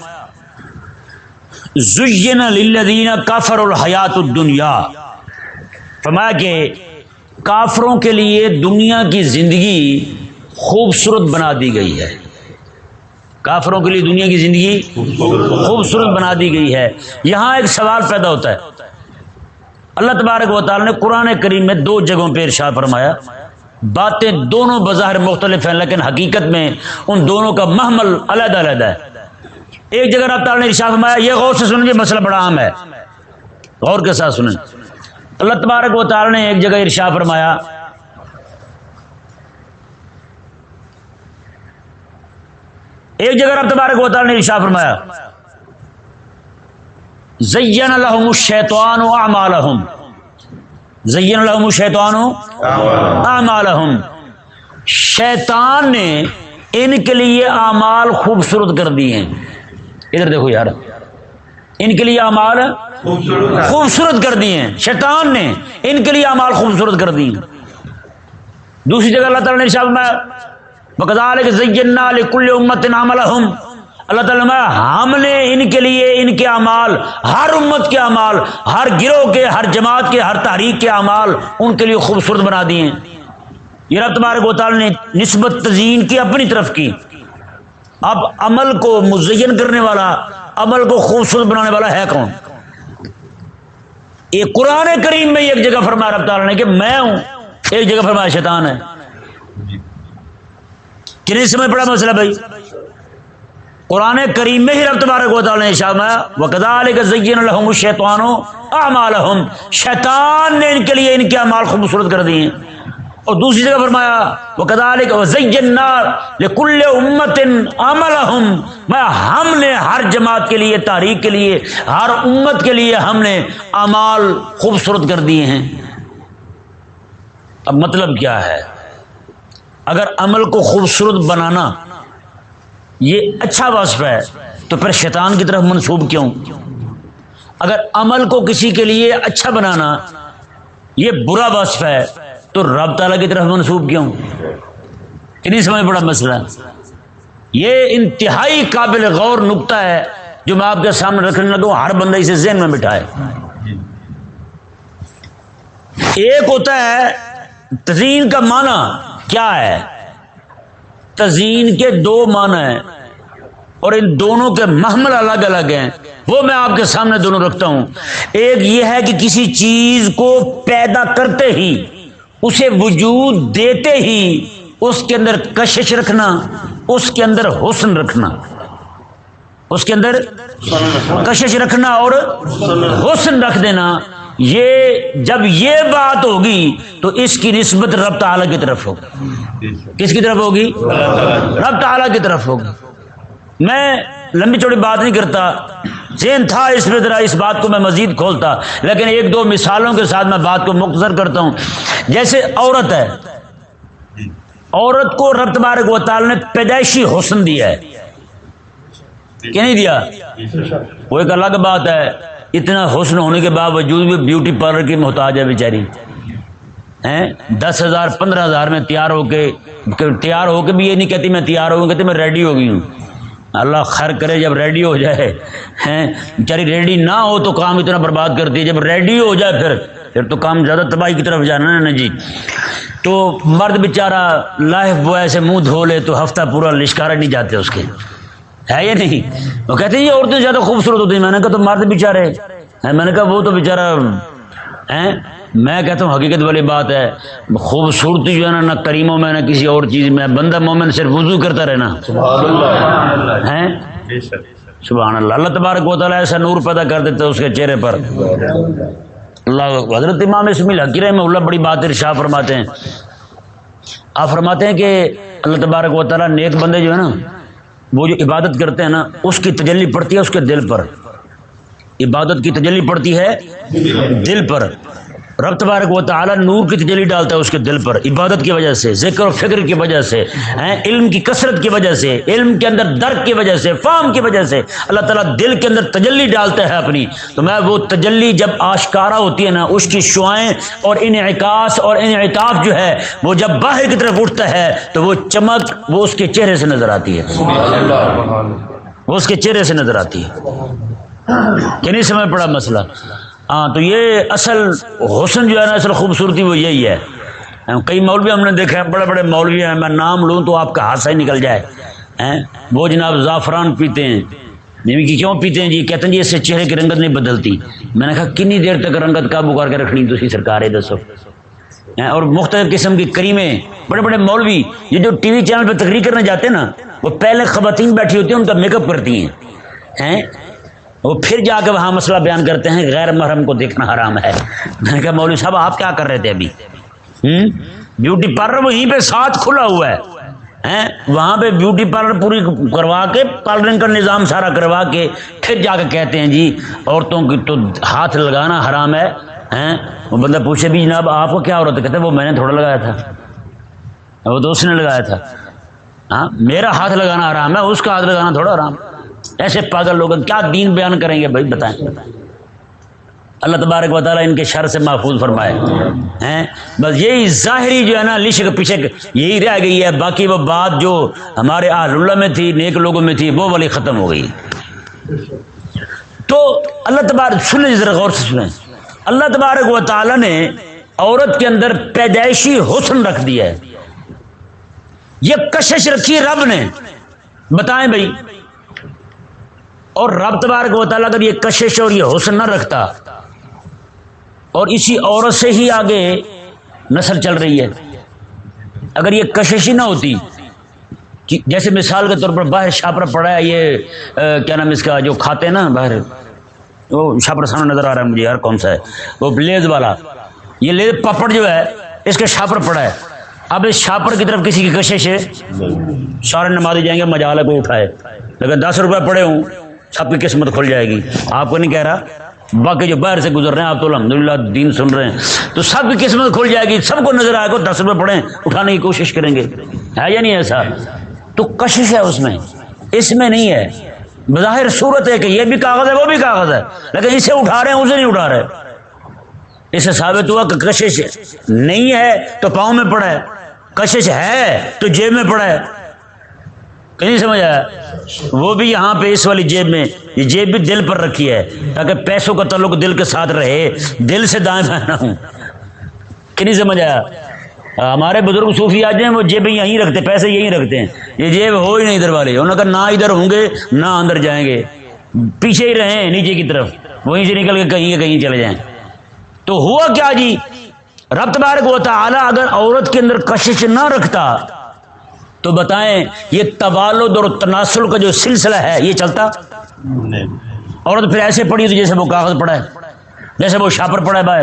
زین للذین کافر الحیات الدنیا فرمایا کہ کافروں کے لیے دنیا کی زندگی خوبصورت بنا دی گئی ہے۔ کافروں کے لیے دنیا کی زندگی خوبصورت بنا دی گئی ہے۔ یہاں ایک سوال پیدا ہوتا ہے۔ اللہ تبارک و تعالی نے قرآن کریم میں دو جگہوں پہ ارشاد فرمایا۔ باتیں دونوں بظاہر مختلف ہیں، لیکن حقیقت میں ان دونوں کا محمل علیحدہ علیحدہ ہے۔ ایک جگہ آپ تعالی نے ارشاد فرمایا، یہ غور سے سنیں یہ مسئلہ بڑا عام ہے۔ غور کے ساتھ سنیں۔ اللہ تبارک و تعالی نے ایک جگہ ارشاد فرمایا، ایک جگہ رب تبارک و تعالی نے ارشاد فرمایا، زین لهم الشیطان اعمالهم زین لهم الشیطان اعمالهم شیطان نے ان کے لیے اعمال خوبصورت کر دیے۔ ہیں ادھر دیکھو یار، ان کے لیے اعمال خوبصورت کر دیے ہیں، شیطان نے ان کے لیے اعمال خوبصورت کر دی دوسری جگہ اللہ تعالی نے ارشاد فرمایا، وَكَذَلِكَ زَيَّنَّا لِكُلِّ أُمَّةٍ اللہ تعالیٰ ہم نے ان کے لیے ان کے اعمال، ہر امت کے اعمال، ہر گروہ کے، ہر جماعت کے، ہر تحریک کے اعمال ان کے لیے خوبصورت بنا دیے ہیں۔ یہ رب تبارک و نے نسبت تزئین کی اپنی طرف کی۔ اب عمل کو مزین کرنے والا، عمل کو خوبصورت بنانے والا ہے کون؟ یہ قرآن کریم میں ایک جگہ فرمایا رب تعالی نے کہ میں ہوں، ایک جگہ فرمایا شیطان ہے۔ کنہیں سمجھ پڑا مسئلہ بھائی؟ قرآن کریم میں ہی رب تبارک و تعالی نے شامایا وکذالک زین لهم الشیطان اعمالهم شیطان نے ان کے لیے ان کے اعمال خوبصورت کر دیے۔ اور دوسری جگہ فرمایا وکذالک وزینا لكل امه عملهم۔ میں ہم نے ہر جماعت کے لیے، تاریخ کے لیے، ہر امت کے لیے ہم نے اعمال خوبصورت کر دیے ہیں۔ اب مطلب کیا ہے؟ اگر عمل کو خوبصورت بنانا یہ اچھا وصف ہے، تو پھر شیطان کی طرف منسوب کیوں؟ اگر عمل کو کسی کے لیے اچھا بنانا یہ برا وصف ہے تو رب تعالیٰ کی طرف منسوب کیوں؟ نہیں سمجھ پڑا مسئلہ یہ انتہائی قابل غور نقطہ ہے جو میں آپ کے سامنے رکھنے لگوں ہر بندہ اسے ذہن میں بٹھائے۔ ایک ہوتا ہے تزین کا معنی کیا ہے؟ تزئین کے دو معنی ہیں اور ان دونوں کے محمل الگ الگ ہیں۔ وہ میں آپ کے سامنے دونوں رکھتا ہوں۔ ایک یہ ہے کہ کسی چیز کو پیدا کرتے ہی اسے وجود دیتے ہی اس کے اندر کشش رکھنا، اس کے اندر حسن رکھنا۔ اس کے اندر کشش رکھنا اور حسن رکھ دینا۔ یہ جب یہ بات ہوگی تو اس کی نسبت رب تعالی کی طرف ہوگی۔ کس کی طرف ہوگی؟ رب تعالی کی طرف ہوگی۔ میں لمبی چوڑی بات نہیں کرتا۔ ذہن تھا اس میں ذرا اس بات کو میں مزید کھولتا۔ لیکن ایک دو مثالوں کے ساتھ میں بات کو مختصر کرتا ہوں۔ جیسے عورت ہے۔ عورت کو رب تبارک و تعالی نے پیدائشی حسن دیا ہے۔ کہ نہیں دیا؟ وہ ایک الگ بات ہے۔ اتنا حسن ہونے کے باوجود بھی بیوٹی پارلر کی محتاج ہے بیچاری۔ دس ہزار، پندرہ ہزار میں تیار ہو کے، تیار ہو کے بھی یہ نہیں کہتی میں تیار ہوں کہتی میں ریڈی ہو گئی ہوں۔ اللہ خیر کرے جب ریڈی ہو جائے بیچاری ریڈی نہ ہو تو کام اتنا برباد کرتی ہے جب ریڈی ہو جائے پھر پھر تو کام زیادہ تباہی کی طرف جانا ہے نا جی۔ تو مرد بیچارہ لائف بوائے سے منہ دھو لے تو ہفتہ پورا لشکارا نہیں جاتے اس کے۔ ہے یا نہیں؟ وہ کہتے ہیں یہ عورتیں زیادہ خوبصورت ہوتی ہیں۔ میں نے کہا تو مرد بیچارے میں نے کہا وہ تو بیچارہ میں کہتا ہوں حقیقت والی بات ہے خوبصورتی جو ہے نا نہ کریموں میں نہ کسی اور چیز میں بندہ مومن صرف وضو کرتا رہنا سبحان اللہ۔ اللہ۔ تبارک و تعالیٰ ایسا نور پیدا کر دیتے اس کے چہرے پر۔ اللہ حضرت امام اسمیل حکیر میں اللہ بڑی بات ارشا فرماتے ہیں۔ آپ فرماتے ہیں کہ اللہ تبارک و تعالیٰ نیک بندے جو ہے نا وہ جو عبادت کرتے ہیں نا اس کی تجلی پڑتی ہے اس کے دل پر۔ عبادت کی تجلی پڑتی ہے دل پر۔ رب تبارک و تعالی نور کی تجلی ڈالتا ہے اس کے دل پر، عبادت کی وجہ سے، ذکر و فکر کی وجہ سے علم کی کثرت کی وجہ سے، علم کے اندر درد کی وجہ سے، فام کی وجہ سے، اللہ تعالیٰ دل کے اندر تجلی ڈالتا ہے اپنی۔ تو میں وہ تجلی جب آشکارا ہوتی ہے نا، اس کی شعائیں اور انعکاس اور انعطاف جو ہے، وہ جب باہر کی طرف اٹھتا ہے، تو وہ چمک، وہ اس کے چہرے سے نظر آتی ہے۔ وہ اس کے چہرے سے نظر آتی ہے۔ کہ نہیں، سمجھ پڑا مسئلہ؟ ہاں تو یہ اصل حسن جو ہے نا، اصل خوبصورتی وہ یہی ہے۔ کئی مولوی ہم نے دیکھے ہیں، بڑے بڑے مولوی ہیں، میں نام لوں تو آپ کا ہاتھا ہی نکل جائے۔ وہ جناب زعفران پیتے ہیں۔ نہیں کہ کیوں پیتے ہیں جی؟ کہتے ہیں جی اس سے چہرے کی رنگت نہیں بدلتی۔ میں نے کہا، کنی دیر تک رنگت قابو کر کے رکھنی تو سرکار ہے، دسو۔ اور مختلف قسم کی کریمیں، بڑے بڑے مولوی، یہ جو ٹی وی چینل پہ تقریر کرنے جاتے ہیں نا، وہ پہلے خواتین بیٹھی ہوتی ہیں، ان کا میک اپ کرتی ہیں؟ وہ پھر جا کے وہاں مسئلہ بیان کرتے ہیں غیر محرم کو دیکھنا حرام ہے۔ میں نے کہا، مولوی صاحب، آپ کیا کر رہے تھے ابھی؟ بیوٹی پارلر وہیں پہ ساتھ کھلا ہوا ہے۔ وہاں پہ بیوٹی پارلر پوری کروا کے، پارلرنگ کا نظام سارا کروا کے، پھر جا کے کہتے ہیں جی عورتوں کی تو ہاتھ لگانا حرام ہے۔ وہ بندہ پوچھے، بھی جناب، آپ کو کیا عورت کہتے وہ میں نے تھوڑا لگایا تھا۔ وہ تو اس نے لگایا تھا۔ ہاں؟ میرا ہاتھ لگانا حرام ہے، اس کا ہاتھ لگانا تھوڑا آرام ایسے پاگل لوگ کیا دین بیان کریں گے بھائی؟ بتائیں۔ اللہ تبارک و تعالیٰ ان کے شر سے محفوظ فرمائے۔ ہیں؟ بس یہی ظاہری جو ہے نا لش کے پیچھے یہی رہ گئی ہے۔ باقی وہ بات جو ہمارے آل اللہ میں تھی، نیک لوگوں میں تھی، وہ والی ختم ہو گئی۔ تو اللہ تبارک، سنیں ذرا غور سے سنیں۔ اللہ تبارک و تعالیٰ نے عورت کے اندر پیدائشی حسن رکھ دیا ہے۔ یہ کشش رکھی رب نے۔ بتائیں بھائی اور رب تبارک و تعالیٰ اگر یہ کشش اور یہ حسن نہ رکھتا اور اسی عورت سے ہی آگے نسل چل رہی ہے۔ اگر یہ کشش ہی نہ ہوتی جیسے مثال کے طور پر باہر شاپر پڑا ہے یہ کیا نام اس کا جو کھاتے ہیں نا باہر وہ شاپر سامنے نظر آ رہا ہے مجھے یار کون سا ہے؟ وہ لیز والا۔ یہ لیز پپڑ جو ہے اس کے شاپر پڑا ہے۔ اب اس شاپر کی طرف کسی کی کشش ہے؟ سارے نمازی جائیں گے مجالہ کو اٹھائے۔ لیکن دس روپے پڑے ہوں۔ سب کی قسمت کھل جائے گی۔ آپ کو نہیں کہہ رہا؟ باقی جو باہر سے گزر رہے ہیں، آپ تو الحمد للہ دین سن رہے ہیں۔ تو سب کی قسمت کھل جائے گی۔ سب کو نظر آئے گا، دس روپے پڑھیں، اٹھانے کی کوشش کریں گے۔ ہے یا نہیں ایسا تو کشش ہے اس میں۔ اس میں نہیں ہے۔ بظاہر صورت ہے کہ یہ بھی کاغذ ہے، وہ بھی کاغذ ہے۔ لیکن اسے اٹھا رہے ہیں، اسے نہیں اٹھا رہے۔ اسے ثابت ہوا کہ کشش نہیں ہے، تو پاؤں میں پڑا ہے۔ کشش ہے، تو جیب میں پڑا ہے۔ نہیں سمجھ آیا؟ وہ بھی یہاں پہ اس والی جیب میں، یہ جیب بھی دل پر رکھی ہے، تاکہ پیسوں کا تعلق دل کے ساتھ رہے، دل سے دائیں پہنا ہوں۔ کہ نہیں سمجھ آیا؟ ہمارے بزرگ صوفی آج ہیں، وہ جیبیں یہیں رکھتے، پیسے یہیں رکھتے ہیں۔ یہ جیب ہو ہی نہیں ادھر والے، انہوں نے کہا نہ ادھر ہوں گے، نہ اندر جائیں گے۔ پیچھے ہی رہیں، نیچے کی طرف، وہیں سے نکل کے کہیں کہیں چلے جائیں۔ تو ہوا کیا جی؟ رب تبارک ہوتا اعلیٰ اگر عورت کے اندر کشش نہ رکھتا تو بتائیں یہ تبالد اور تناسل کا جو سلسلہ ہے یہ چلتا؟ عورت پھر ایسے پڑی تو جیسے وہ کاغذ پڑا ہے جیسے وہ شاپر پڑا ہے باہر۔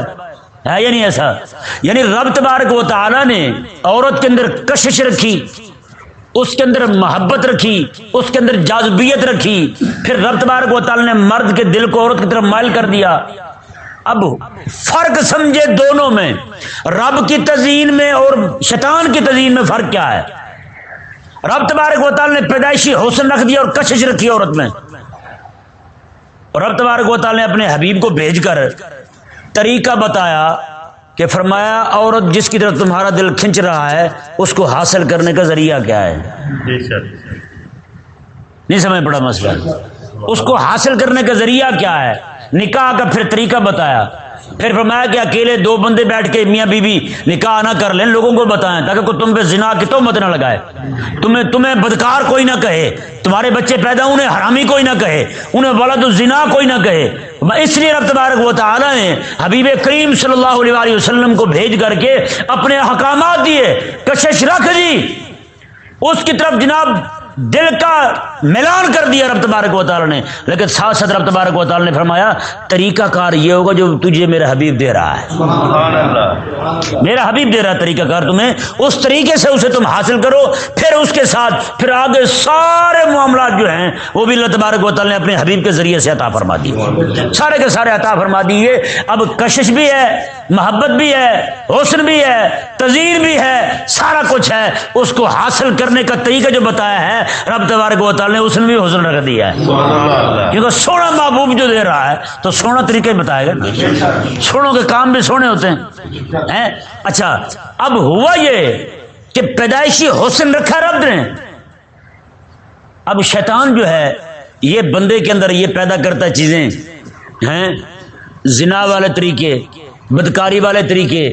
ہے یا نہیں ایسا؟ یعنی رب تبارک و تعالی نے عورت کے اندر کشش رکھی اس کے اندر محبت رکھی اس کے اندر جازبیت رکھی پھر رب تبارک و تعالی نے مرد کے دل کو عورت کی طرف مائل کر دیا۔ اب فرق سمجھے دونوں میں رب کی تزئین میں اور شیطان کی تزئین میں فرق کیا ہے؟ رب تبارک و تعالی نے پیدائشی حسن رکھ دیا اور کشش رکھی عورت میں۔ اور رب تبارک و تعالی نے اپنے حبیب کو بھیج کر طریقہ بتایا کہ فرمایا عورت جس کی طرف تمہارا دل کھنچ رہا ہے اس کو حاصل کرنے کا ذریعہ کیا ہے؟ نہیں سمجھ پڑا مسئلہ۔ اس کو حاصل کرنے کا ذریعہ کیا ہے؟ نکاح کا پھر طریقہ بتایا۔ پھر فرمایا کہ اکیلے دو بندے بیٹھ کے میاں بیوی نکاح نہ کر لیں، لوگوں کو بتائیں، تاکہ کوئی تم پہ زنا کی تو مت نہ لگائے۔ تمہیں تمہیں بدکار کوئی نہ کہے، تمہارے بچے پیدا انہیں حرامی کوئی نہ کہے، انہیں ولد الزنا کوئی نہ کہے۔ اس لیے رب تبارک و تعالی نے حبیب کریم صلی اللہ علیہ وسلم کو بھیج کر کے اپنے حکامات دیے۔ کشش رکھ دی اس کی طرف جناب دل کا ملان کر دیا رب تبارک و تعالیٰ نے۔ لیکن ساتھ ساتھ رب تبارک و تعالیٰ نے فرمایا طریقہ کار یہ ہوگا جو تجھے میرا حبیب دے رہا ہے۔ سبحان اللہ۔ میرا حبیب دے رہا ہے طریقہ کار تمہیں۔ اس طریقے سے اسے تم حاصل کرو پھر اس کے ساتھ پھر آگے سارے معاملات جو ہیں وہ بھی اللہ تبارک و تعالیٰ نے اپنے حبیب کے ذریعے سے عطا فرما دی سارے کے سارے عطا فرما دیے۔ اب کشش بھی ہے محبت بھی ہے حسن بھی ہے تزئین بھی ہے سارا کچھ ہے۔ اس کو حاصل کرنے کا طریقہ جو بتایا ہے رب تبارک و تعالیٰ نے اس نے بھی حسن رکھ دیا ہے۔ کیونکہ سونا محبوب جو دے رہا ہے تو سونا طریقہ ہی بتائے گا سونوں کے کام بھی سونے ہوتے ہیں؟ اچھا اب ہوا یہ کہ پیدائشی حسن رکھا رب نے۔ اب شیطان جو ہے یہ بندے کے اندر یہ پیدا کرتا چیزیں۔ ہیں؟ زنا والے طریقے۔ بدکاری والے طریقے،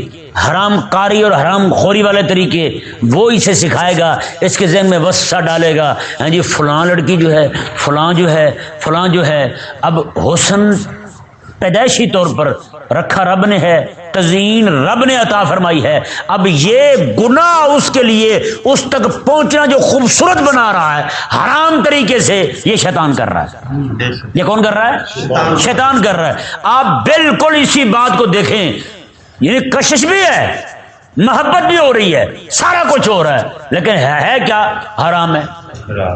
حرام کاری اور حرام خوری والے طریقے، وہ اسے سکھائے گا، اس کے ذہن میں وسا ڈالے گا ہاں جی فلاں لڑکی جو ہے، فلاں جو ہے، فلاں جو ہے، اب حسن پیدائشی طور پر رکھا رب نے ہے تزئین رب نے عطا فرمائی ہے۔ اب یہ گناہ اس کے لیے اس تک پہنچنا جو خوبصورت بنا رہا ہے حرام طریقے سے یہ شیطان کر رہا ہے۔ یہ کون کر رہا ہے؟ شیطان۔ کر رہا ہے۔ آپ بالکل اسی بات کو دیکھیں۔ یعنی کشش بھی ہے محبت بھی ہو رہی ہے سارا کچھ ہو رہا ہے۔ لیکن ہے کیا؟ حرام ہے۔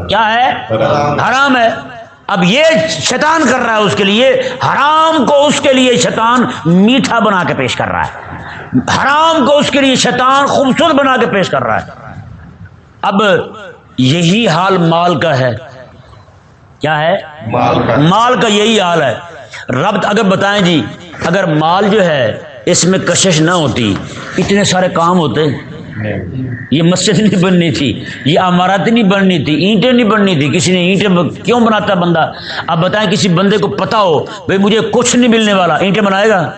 کیا ہے؟ حرام ہے۔ اب یہ شیطان کر رہا ہے اس کے لیے حرام کو اس کے لیے شیطان میٹھا بنا کے پیش کر رہا ہے۔ حرام کو اس کے لیے شیطان خوبصورت بنا کے پیش کر رہا ہے۔ اب یہی حال مال کا ہے۔ کیا ہے؟ مال کا۔ مال کا یہی حال ہے۔ رب اگر بتائیں جی اگر مال جو ہے اس میں کشش نہ ہوتی اتنے سارے کام ہوتے۔ یہ مسجد نہیں بننی تھی، یہ عمارت نہیں بننی تھی، اینٹیں نہیں بننی تھی، کسی نے اینٹیں کیوں بناتا بندہ؟ اب بتائیں کسی بندے کو پتا ہو، بھائی مجھے کچھ نہیں ملنے والا، اینٹیں بنائے گا؟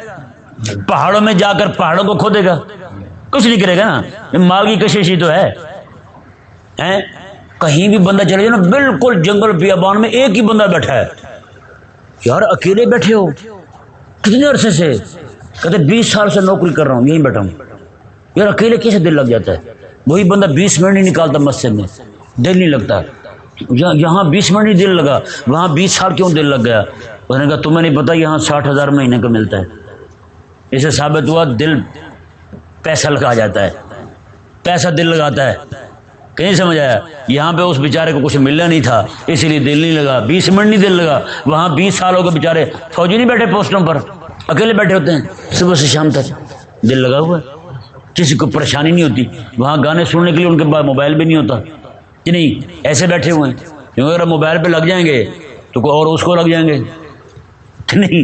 پہاڑوں میں جا کر پہاڑوں کو کھودے گا؟ کچھ نہیں کرے گا نا؟ یہ مال کی کشش ہی تو ہے۔ کہیں بھی بندہ چلے جائے نا، بالکل جنگل بیابان میں ایک ہی بندہ بیٹھا ہے۔ یار، اکیلے بیٹھے ہو؟ کتنے عرصے سے؟ کہتے بیس سال سے نوکری کر رہا ہوں، یہیں بیٹھا ہوں۔ یار اکیلے کیسے دل لگ جاتا ہے؟ وہی بندہ بیس منٹ نہیں نکالتا مسجد میں، دل نہیں لگتا۔ یہاں- بیس منٹ نہیں دل لگا، وہاں بیس سال کیوں دل لگ گیا؟ اس نے کہا، تمہیں نہیں پتا یہاں ساٹھ ہزار مہینے کا ملتا ہے۔ اسے ثابت ہوا دل پیسہ لگا جاتا ہے۔ پیسہ دل لگاتا ہے۔ کہیں سمجھ آیا؟ یہاں پہ اس بیچارے کو کچھ ملنا نہیں تھا، اسی لیے دل نہیں لگا۔ بیس منٹ نہیں دل لگا۔ وہاں بیس سال ہو گئے بیچارے فوجی نہیں بیٹھے پوسٹوں پر، اکیلے بیٹھے ہوتے ہیں۔ صبح سے شام تک دل لگا ہوا ہے۔ کسی کو پریشانی نہیں ہوتی۔ وہاں گانے سننے کے لیے ان کے پاس موبائل بھی نہیں ہوتا۔ کہ نہیں، ایسے بیٹھے ہوئے ہیں۔ کیونکہ اگر موبائل پہ لگ جائیں گے تو کوئی اور اس کو لگ جائیں گے؟ کہ نہیں۔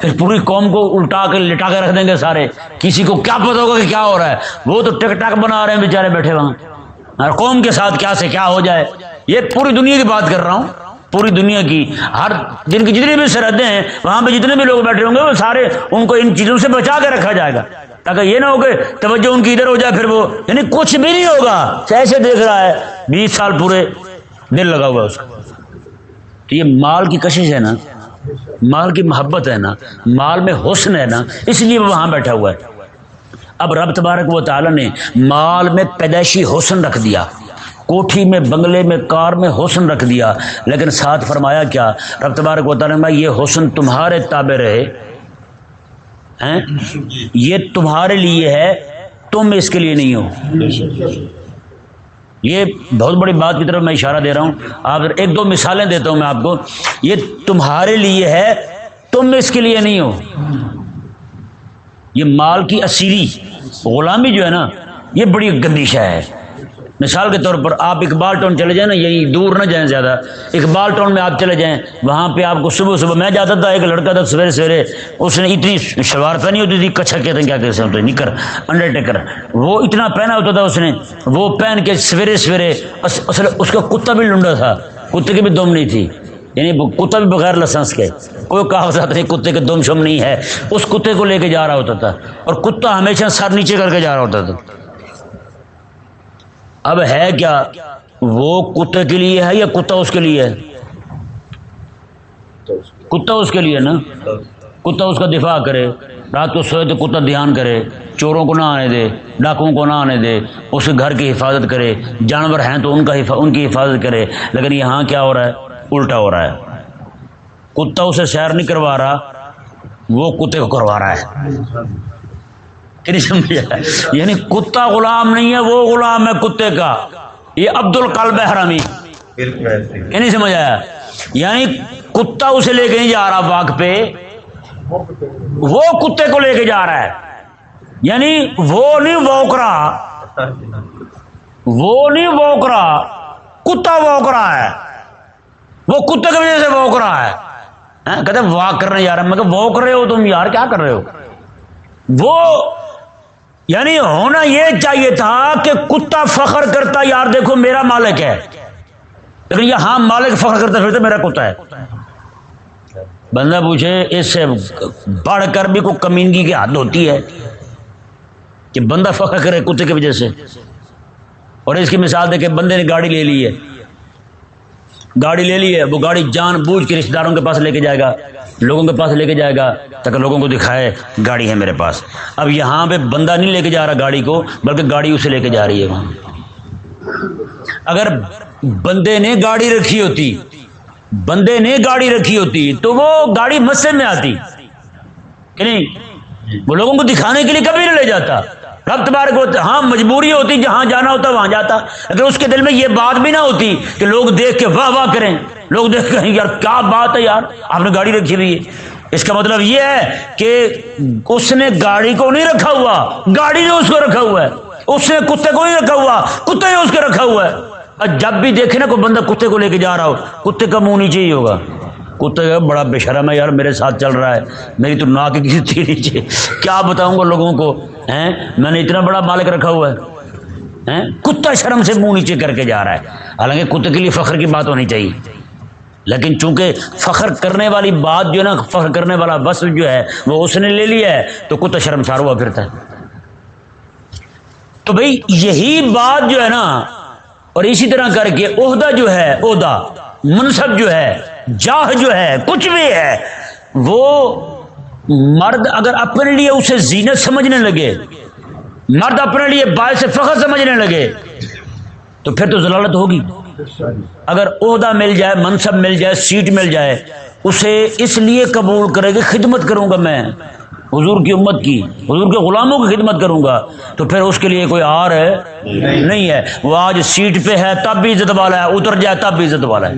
پھر پوری قوم کو الٹا کے لٹا کے رکھ دیں گے سارے۔ کسی کو کیا پتا ہوگا کہ کیا ہو رہا ہے؟ وہ تو ٹک ٹاک بنا رہے ہیں بیچارے بیٹھے وہاں ہر قوم کے ساتھ کیا سے کیا ہو جائے۔ یہ پوری دنیا کی بات کر رہا ہوں۔ پوری دنیا کی۔ ہر جن کی جتنی بھی سرحدیں ہیں، وہاں پہ جتنے بھی لوگ بیٹھے ہوں گے، وہ سارے ان کو ان چیزوں سے بچا کے رکھا جائے گا۔ تاکہ یہ نہ ہو کہ توجہ ان کی ادھر ہو جائے، پھر وہ یعنی کچھ بھی نہیں ہوگا۔ ایسے دیکھ رہا ہے، بیس سال پورے دل لگا ہوا ہے اس کا۔ تو یہ مال کی کشش ہے نا، مال کی محبت ہے نا، مال میں حسن ہے نا، اس لیے وہ وہاں بیٹھا ہوا ہے۔ اب رب تبارک و تعالی نے مال میں پیدائشی حسن رکھ دیا، کوٹھی میں، بنگلے میں، کار میں حسن رکھ دیا۔ لیکن ساتھ فرمایا کیا، رب تبارک و تعالی نے یہ حسن تمہارے تابع رہے۔ یہ تمہارے لیے ہے، تم اس کے لیے نہیں ہو۔ یہ بہت بڑی بات کی طرف میں اشارہ دے رہا ہوں۔ آپ ایک دو مثالیں دیتا ہوں میں آپ کو، یہ تمہارے لیے ہے، تم اس کے لیے نہیں ہو۔ یہ مال کی اسیری غلامی جو ہے نا، یہ بڑی گندی شے ہے۔ مثال کے طور پر آپ اقبال ٹاؤن چلے جائیں نا یہی دور نہ جائیں زیادہ۔ اقبال ٹاؤن میں آپ چلے جائیں، وہاں پہ آپ کو صبح صبح میں جاتا تھا، ایک لڑکا تھا سویرے سویرے، اس نے اتنی شلوار پہنی ہوتی تھی کچھا کہتے ہیں، کیا کہتے ہیں نکر انڈر ٹیکر وہ اتنا پہنا ہوتا تھا اس نے، وہ پہن کے سویرے سویرے اصل اس کا کتا بھی لنڈا تھا، کتے کی بھی دم نہیں تھی۔ یعنی کتا بھی بغیر لسنس کے، کوئی کہاوت نہیں، کتے کے دم شم نہیں ہے۔ اس کتے کو لے کے جا رہا ہوتا تھا، اور کتا ہمیشہ سر نیچے کر کے جا رہا ہوتا تھا۔ اب ہے کیا؟ وہ کتے کے لیے ہے یا کتا اس کے لیے ہے؟ کتا اس کے لیے نا؟ کتا اس کا دفاع کرے، رات کو سوئے تو کتا دھیان کرے، چوروں کو نہ آنے دے ڈاکوؤں کو نہ آنے دے، اس کے گھر کی حفاظت کرے، جانور ہیں تو ان کا ان کی حفاظت کرے، لیکن یہاں کیا ہو رہا ہے؟ الٹا ہو رہا ہے۔ کتا اسے سیر نہیں کروا رہا، وہ کتے کو کروا رہا ہے۔ نہیں سمجھا یعنی کتا غلام نہیں ہے، وہ غلام ہے کتے کا۔ یہ عبد القلب حرامی بالکل نہیں سمجھ آیا۔ یعنی کتا اسے لے کے نہیں جا رہا واق پہ۔ وہ کتے کو لے کے جا رہا ہے۔ یعنی وہ نہیں ووک رہا۔ وہ نہیں ووک رہا۔ کتا ووک رہا ہے۔ وہ کتے کی وجہ سے ووک رہا ہے۔ ہاں، کہتے واک کرنے جا رہا ہے۔ میں کہ ووک رہے ہو تم یار، کیا کر رہے ہو؟ وہ یعنی ہونا یہ چاہیے تھا کہ کتا فخر کرتا یار دیکھو میرا مالک ہے۔ لیکن یہاں مالک فخر کرتا پھر تو میرا کتا ہے۔ بندہ پوچھے، اس سے بڑھ کر بھی کوئی کمینگی کی حد ہوتی ہے کہ بندہ فخر کرے کتے کی وجہ سے۔ اور اس کی مثال دے کہ بندے نے گاڑی لے لی ہے۔ گاڑی لے لی ہے وہ گاڑی جان بوجھ کے رشتے داروں کے پاس لے کے جائے گا، لوگوں کے پاس لے کے جائے گا، تاکہ لوگوں کو دکھائے گاڑی ہے میرے پاس۔ اب یہاں پہ بندہ نہیں لے کے جا رہا گاڑی کو، بلکہ گاڑی اسے لے کے جا رہی ہے وہاں۔ اگر بندے نے گاڑی رکھی ہوتی، بندے نے گاڑی رکھی ہوتی، تو وہ گاڑی مسجد میں آتی۔ کہ نہیں؟ وہ لوگوں کو دکھانے کے لیے کبھی نہیں لے جاتا۔ رب تبارک و ہاں مجبوری ہوتی، جہاں جانا ہوتا، وہاں جاتا۔ اگر اس کے دل میں یہ بات بھی نہ ہوتی کہ لوگ دیکھ کے واہ واہ کریں، لوگ دیکھ کہیں، یار، کیا بات ہے یار، آپ نے گاڑی رکھی ہوئی ہے۔ اس کا مطلب یہ ہے کہ اس نے گاڑی کو نہیں رکھا ہوا، گاڑی نے اس کو رکھا ہوا ہے۔ اس نے کتے کو نہیں رکھا ہوا، کتے نے اس کو رکھا ہوا ہے۔ اور جب بھی دیکھے نا، کوئی بندہ کتے کو لے کے جا رہا ہو، کتے کا منہ نیچے ہی ہوگا۔ کتے کا بڑا بے شرم ہے، یار میرے ساتھ چل رہا ہے۔ میری تو ناک کسی تھی نیچے کیا بتاؤں گا لوگوں کو؟ ہیں؟ میں نے اتنا بڑا مالک رکھا ہوا ہے۔ کتا شرم سے منہ نیچے کر کے جا رہا ہے۔ حالانکہ کتے کے لیے فخر کی بات ہونی چاہیے۔ لیکن چونکہ فخر کرنے والی بات جو ہے نا، فخر کرنے والا بس جو ہے، وہ اس نے لے لیا ہے، تو کتا شرمسار ہوا پھرتا ہے۔ تو بھائی، یہی بات جو ہے نا، اور اسی طرح کر کے عہدہ جو ہے، عہدہ، منصب جو ہے جاہ جو ہے، کچھ بھی ہے، وہ مرد اگر اپنے لیے اسے زینت سمجھنے لگے، مرد اپنے لیے باعث فخر سمجھنے لگے، تو پھر تو ضلالت ہوگی۔ اگر عہدہ مل جائے، منصب مل جائے، سیٹ مل جائے، اسے اس لیے قبول کرے گی خدمت کروں گا میں۔ حضور کی امت کی حضور کے غلاموں کی خدمت کروں گا۔ تو پھر اس کے لیے کوئی آر ہے؟ نہیں ہے۔ وہ آج سیٹ پہ ہے تب بھی عزت والا ہے اتر جائے تب بھی عزت والا ہے۔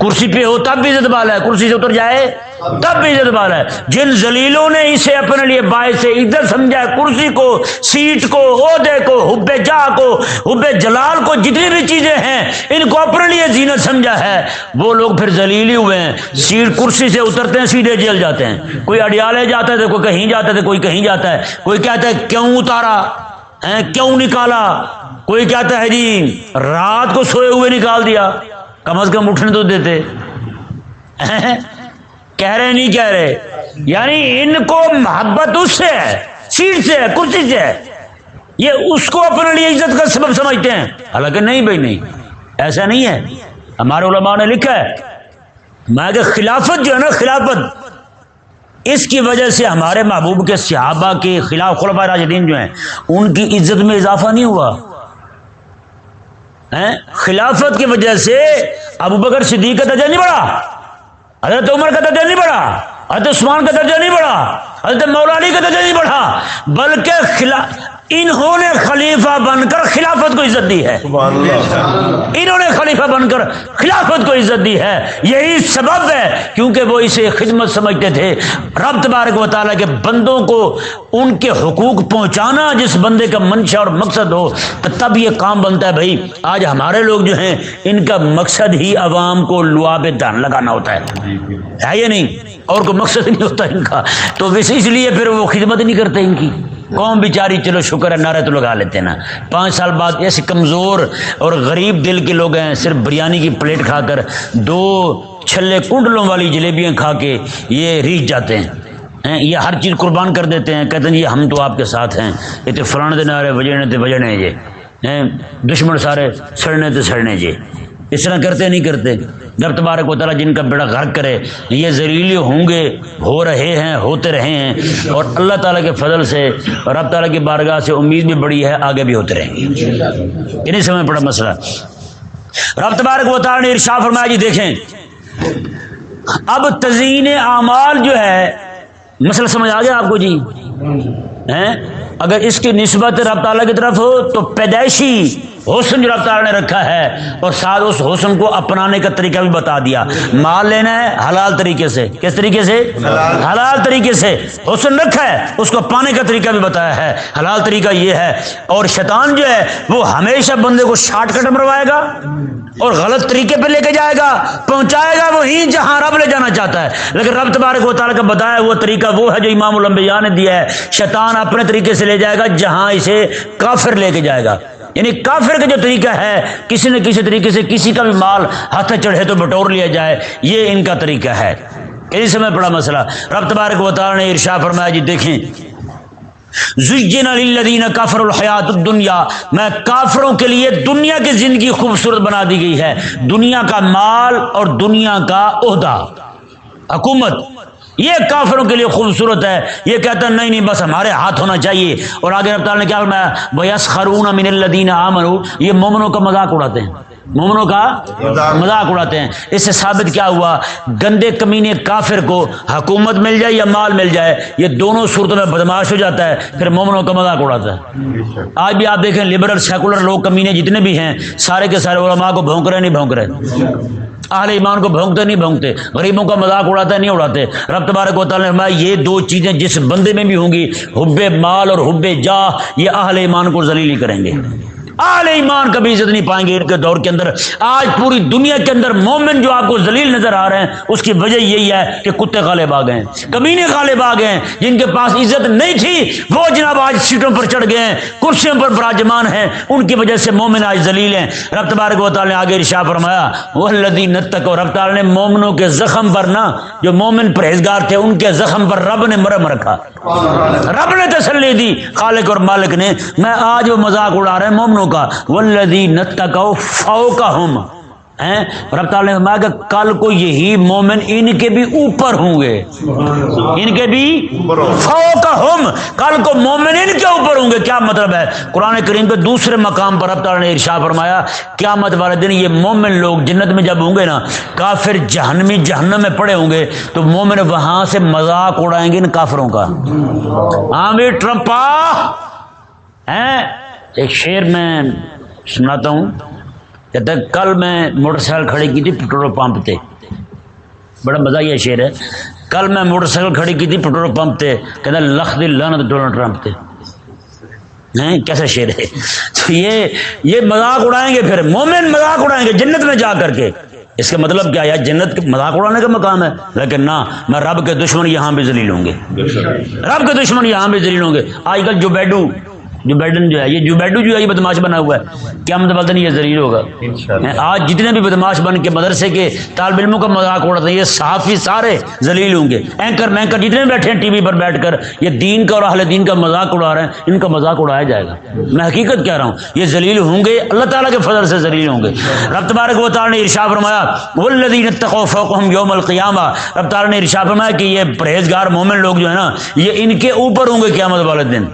کرسی پہ ہو تب بھی عزت والا ہے۔ کرسی سے اتر جائے۔ تب بھی عزت والا ہے۔ جن زلیلوں نے اسے اپنے لیے باعث عزت سمجھا ہے، کرسی کو، سیٹ کو، عہدے کو، حب جا کو، حب جلال کو، جتنی بھی چیزیں ہیں، ان کو اپنے لیے زینت سمجھا ہے۔ وہ لوگ پھر ذلیل ہی ہوئے ہیں۔ سیٹ کرسی سے اترتے ہیں، سیدھے جیل جاتے ہیں۔ کوئی اڈیالے جاتا ہے، تو کوئی کہیں جاتا ہے کوئی کہیں جاتا ہے۔ کوئی کہتا ہے، کیوں اتارا؟ کیوں نکالا؟ کوئی کہتا ہے جی رات کو سوئے ہوئے نکال دیا۔ کم از کم اٹھنے تو دیتے۔ کہہ رہے نہیں کہہ رہے۔ یعنی ان کو محبت اس سے ہے سیٹ سے ہے، کرسی سے ہے۔ یہ اس کو اپنے لیے عزت کا سبب سمجھتے ہیں۔ حالانکہ نہیں بھائی، نہیں۔ ایسا نہیں ہے۔ ہمارے علماء نے لکھا ہے، میں کہ خلافت جو ہے نا، خلافت۔ اس کی وجہ سے ہمارے محبوب کے صحابہ کے خلاف خلفاء راجدین جو ہیں، ان کی عزت میں اضافہ نہیں ہوا۔ خلافت کی وجہ سے ابو بکر صدیق کا درجہ نہیں بڑھا۔ حضرت عمر کا درجہ نہیں بڑھا، حضرت عثمان کا درجہ نہیں بڑھا، حضرت مولا علی کا درجہ نہیں بڑھا، بلکہ خلا انہوں نے خلیفہ بن کر خلافت کو عزت دی ہے۔ انہوں نے خلیفہ بن کر خلافت کو عزت دی ہے۔ یہی سبب ہے کیونکہ وہ اسے خدمت سمجھتے تھے۔ رب تبارک و تعالیٰ کے بندوں کو ان کے حقوق پہنچانا جس بندے کا منشا اور مقصد ہو تو تب یہ کام بنتا ہے۔ بھائی آج ہمارے لوگ جو ہیں ان کا مقصد ہی عوام کو لوا پہ دھان لگانا ہوتا ہے۔ ہے یا نہیں؟ اور کوئی مقصد نہیں ہوتا ان کا۔ تو بس اس لیے پھر وہ خدمت نہیں کرتے ان کی۔ قوم بیچاری چلو شکر ہے، نعرے تو لگا لیتے نا۔ پانچ سال بعد ایسے کمزور اور غریب دل کے لوگ ہیں، صرف بریانی کی پلیٹ کھا کر دو چھلے کنڈلوں والی جلیبیاں کھا کے یہ ریچ جاتے ہیں۔ یہ ہر چیز قربان کر دیتے ہیں، کہتے ہیں یہ ہم تو آپ کے ساتھ ہیں۔ یہ تو فلانے دن آ رہے وجنے تے جے ہیں، دشمن سارے سڑنے تے سڑنے جے اس طرح کرتے نہیں کرتے۔ جب تبارک و تعالیٰ جن کا بیڑا غرق کرے، یہ زریلی ہوں گے، ہو رہے ہیں، ہوتے رہے ہیں۔ اور اللہ تعالیٰ کے فضل سے اور رب تعالیٰ کی بارگاہ سے امید بھی بڑی ہے، آگے بھی ہوتے رہیں گے۔ یہ نہیں سمجھ پڑا مسئلہ۔ رب تبارک و تعالیٰ نے ارشا فرمایا جی دیکھیں۔ اب تزئین اعمال جو ہے، مسئلہ سمجھ آ گیا آپ کو جی؟ اگر اس کی نسبت رب تعالیٰ کی طرف ہو تو پیدائشی حسن جو رب تعالیٰ نے رکھا ہے اور ساتھ اس حسن کو اپنانے کا طریقہ بھی بتا دیا۔ مال لینا ہے حلال طریقے سے۔ کس طریقے سے؟ حلال طریقے سے۔ حسن رکھا ہے، اس کو پانے کا طریقہ بھی بتایا ہے۔ حلال طریقہ یہ ہے۔ اور شیطان جو ہے، وہ ہمیشہ بندے کو شارٹ کٹ مروائے گا۔ اور غلط طریقے پہ لے کے جائے گا، پہنچائے گا وہیں جہاں رب لے جانا چاہتا ہے۔ لیکن رب تبارک و تعالیٰ کا بتایا وہ طریقہ وہ ہے جو امام الانبیاء نے دیا ہے۔ شیطان اپنے طریقے سے لے جائے گا جہاں اسے کافر لے کے جائے گا۔ یعنی کافر کا جو طریقہ ہے، کسی نہ کسی طریقے سے کسی کا بھی مال ہاتھ چڑھے تو بٹور لیا جائے، یہ ان کا طریقہ ہے۔ کئی سمے پڑا مسئلہ۔ رب تبارک و تعالیٰ نے ارشا فرمایا جی دیکھیں للذین کافر الحیات الدنیا میں کافروں کے لیے دنیا کی زندگی خوبصورت بنا دی گئی ہے۔ دنیا کا مال اور دنیا کا عہدہ۔ حکومت، یہ کافروں کے لیے خوبصورت ہے۔ یہ کہتا ہے نہیں نہیں، بس ہمارے ہاتھ ہونا چاہیے۔ اور آگے رب تعالیٰ نے کیا فرمایا؟ بس خرون من الدین آمنو یہ مومنوں کا مذاق اڑاتے ہیں۔ مومنوں کا مذاق۔ اڑاتے ہیں۔ اس سے ثابت کیا ہوا گندے کمینے کافر کو حکومت مل جائے یا مال مل جائے یہ دونوں صورتوں میں بدماش ہو جاتا ہے پھر مومنوں کا مذاق اڑاتا ہے۔ آج بھی آپ دیکھیں لبرل سیکولر لوگ کمینے جتنے بھی ہیں سارے کے سارے علماء کو بھونک رہے نہیں بھونک رہے۔ اہل ایمان کو بھونکتے نہیں بھونکتے۔ غریبوں کا مذاق اڑاتے نہیں اڑاتے۔ رب تبارک و تعالیٰ نے فرمایا یہ دو چیزیں جس بندے میں بھی ہوں گی حب مال اور حب جاہ یہ اہل ایمان کو ذلیل کریں گے۔ آل ایمان کبھی عزت نہیں پائیں گے ان کے دور کے اندر۔ آج پوری دنیا کے اندر مومن جو آپ کو ذلیل نظر آ رہے ہیں، اس کی وجہ یہی ہے کہ کتے غالب آ گئے ہیں کمینے غالب آ گئے ہیں، جن کے پاس عزت نہیں تھی، وہ جناب آج سیٹوں پر چڑھ گئے ہیں، کرسیوں پر براجمان ہیں، ان کی وجہ سے مومن آج ذلیل ہیں۔ رب تبارک و تعالیٰ نے آگے رشا فرمایا وہ لدی نتک اور رب تعالیٰ نے مومنوں کے زخم پر نہ جو مومن پرہیزگار تھے، ان کے زخم پر رب نے مرم رکھا۔ رب نے تسلی دی، خالق اور مالک نے۔ میں آج وہ مذاق اڑا رہے ہیں مومنوں کا ولدی نتکو فو کا ہم رب تعالیٰ نے فرمایا کہ کل کو یہی مومن ان کے بھی اوپر ہوں گے۔ ان کے بھی فو کا ہم کل کو مومن ان کے اوپر ہوں گے۔ کیا مطلب ہے؟ قرآن کریم کے دوسرے مقام پر رب تعالیٰ نے ارشا فرمایا کیا مت والے دن یہ مومن لوگ جنت میں جب ہوں گے نا، کافر جہنمی جہنم میں پڑے ہوں گے، تو مومن وہاں سے مذاق اڑائیں گے ان کافروں کا۔ ہاں عامر ٹرمپا ایک شیر میں سناتا ہوں کہتا ہے کل میں موٹر سائیکل کھڑی کی تھی پٹرول پمپ پہ بڑا مزہ یہ شعر ہے۔ کل میں موٹر سائیکل کھڑی کی تھی پٹرول پمپ پہ کہتا لکھ دل لانت ڈونلڈ ٹرمپ تھے ہیں کیسا شعر ہے؟ تو یہ یہ مذاق اڑائیں گے پھر۔ مومن مذاق اڑائیں گے جنت میں جا کر کے۔ اس کا مطلب کیا ہے؟ جنت کے مذاق اڑانے کا مقام ہے۔ لیکن نہ میں رب کے دشمن یہاں بھی ذلیل ہوں گے۔ رب کے دشمن یہاں بھی ذلیل ہوں گے۔ آج کل جو بیڈو جو بیڈن جو ہے یہ جو بیڈو جو ہے یہ بدماش بنا ہوا ہے۔ کیا مطلب نہیں یہ ذریعہ ہوگا۔ آج جتنے بھی بدماش بن کے مدرسے کے طالب علموں کا مذاق اڑاتے ہیں یہ صحافی سارے ذلیل ہوں گے۔ اینکر مینکر جتنے بیٹھے ہیں ٹی وی پر بیٹھ کر یہ دین کا اور اہل دین کا مذاق اڑا رہے ہیں ان کا مذاق اڑایا جائے گا۔ میں حقیقت کہہ رہا ہوں یہ ذلیل ہوں گے اللہ تعالیٰ کے فضل سے ذلیل ہوں گے۔ رب تبارک و تعالیٰ نے ارشا فرمایا والذین اتقوا فوقهم یوم القیامہ رب تعالیٰ نے ارشا فرمایا کہ یہ پرہیزگار مومن لوگ جو ہے نا یہ ان کے اوپر ہوں گے قیامت والے دن۔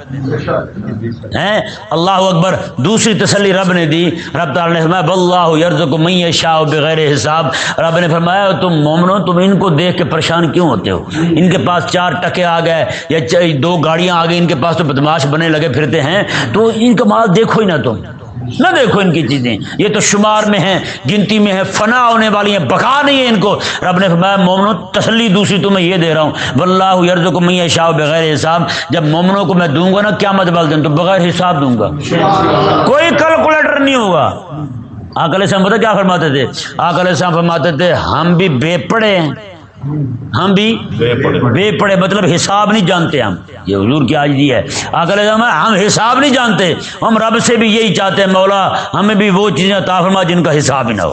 ہیں اللہ اکبر، دوسری تسلی رب نے دی۔ رب تعالیٰ نے فرمایا اللہ کو میں شاہ بغیر حساب۔ رب نے فرمایا، تم مومنو، تم ان کو دیکھ کے پریشان کیوں ہوتے ہو؟ ان کے پاس چار ٹکے آ گئے یا دو گاڑیاں آ گئی ان کے پاس تو بدماش بنے لگے پھرتے ہیں۔ تو ان کا مال دیکھو ہی نہ تم۔ نہ دیکھو ان کی چیزیں۔ یہ تو شمار میں ہیں، گنتی میں ہے فنا ہونے والی ہیں بقا نہیں ہے ان کو۔ رب نے فرمایا مومنو تسلی دوسری تو میں یہ دے رہا ہوں۔ واللہ یرز کو میں شاہ بغیر حساب۔ جب مومنوں کو میں دوں گا نا کیا مت بال دیں تو بغیر حساب دوں گا۔ کوئی کیلکولیٹر نہیں ہوگا۔ آکل صاحب پتہ کیا فرماتے تھے؟ آکل صاحب فرماتے تھے، ہم بھی بے پڑے ہیں۔ ہم بھی بے پڑے مطلب حساب نہیں جانتے ہم۔ یہ حضور کی آج دی ہے۔ آکل ہم حساب نہیں جانتے ہم رب سے بھی یہی چاہتے ہیں مولا ہمیں بھی وہ چیزیں عطا فرما جن کا حساب ہی نہ ہو۔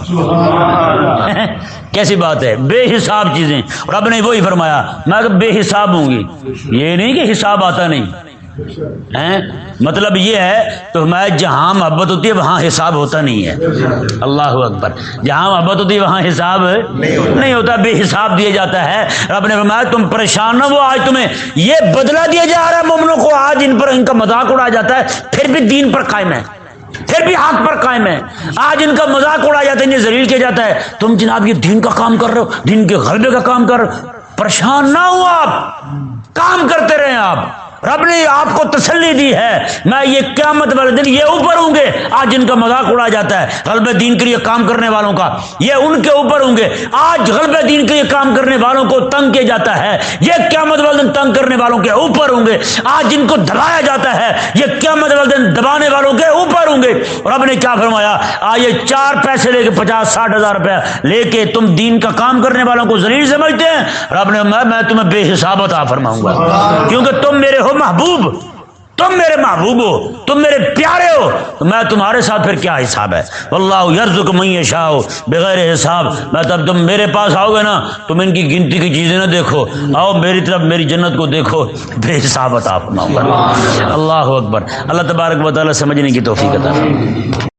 کیسی بات ہے؟ بے حساب چیزیں۔ رب نے وہی فرمایا میں بے حساب ہوں گی۔ یہ نہیں کہ حساب آتا نہیں۔ ہیں مطلب یہ ہے تو ہمارے جہاں محبت ہوتی ہے وہاں حساب ہوتا نہیں ہے۔ اللہ اکبر۔ جہاں محبت ہوتی ہے وہاں حساب نہیں ہوتا، بے حساب دیا جاتا ہے۔ رب نے فرمایا، تم پریشان نہ ہو، آج تمہیں یہ بدلہ دیا جا رہا ہے مومنوں کو۔ آج ان پر ان کا مذاق اڑایا جاتا ہے، پھر بھی دین پر قائم ہے۔ پھر بھی حق پر قائم ہے۔ آج ان کا مذاق اڑایا جاتا ہے، انہیں ذلیل کیا جاتا ہے۔ تم جناب یہ دین کا کام کر رہے ہو، دین کے غلبے کا کام کر رہے ہو۔ پریشان نہ ہو آپ، کام کرتے رہیں آپ۔ رب نے آپ کو تسلی دی ہے۔ میں یہ قیامت والے دن یہ اوپر ہوں گے۔ آج ان کا مذاق اڑایا جاتا ہے غلب دین کے لیے کام کرنے والوں کا یہ ان کے اوپر ہوں گے۔ آج غلب دین کے لیے کام کرنے والوں کو تنگ کیا جاتا ہے۔ یہ قیامت والے دن تنگ کرنے والوں کے اوپر ہوں گے۔ آج جن کو دبایا جاتا ہے یہ قیامت والے دن دبانے والوں کے اوپر ہوں گے۔ رب نے کیا فرمایا؟ آج یہ چار پیسے لے کے پچاس ساٹھ ہزار روپیہ لے کے تم دین کا کام کرنے والوں کو ذلیل سمجھتے ہیں۔ رب نے میں میں تمہیں بے حساب عطا فرماؤں گا۔ کیونکہ تم میرے ہو محبوب تم میرے محبوب ہو تم میرے پیارے ہو تو میں تمہارے ساتھ پھر کیا حساب ہے؟ اللہ یرزق من شاہ بغیر حساب میں تب تم میرے پاس آؤ گے نا تم ان کی گنتی کی چیزیں نہ دیکھو آؤ میری طرف میری جنت کو دیکھو بے حساب عطا فرماؤں گا۔ اللہ۔ اکبر۔ اللہ تبارک و تعالی سمجھنے کی توفیق عطا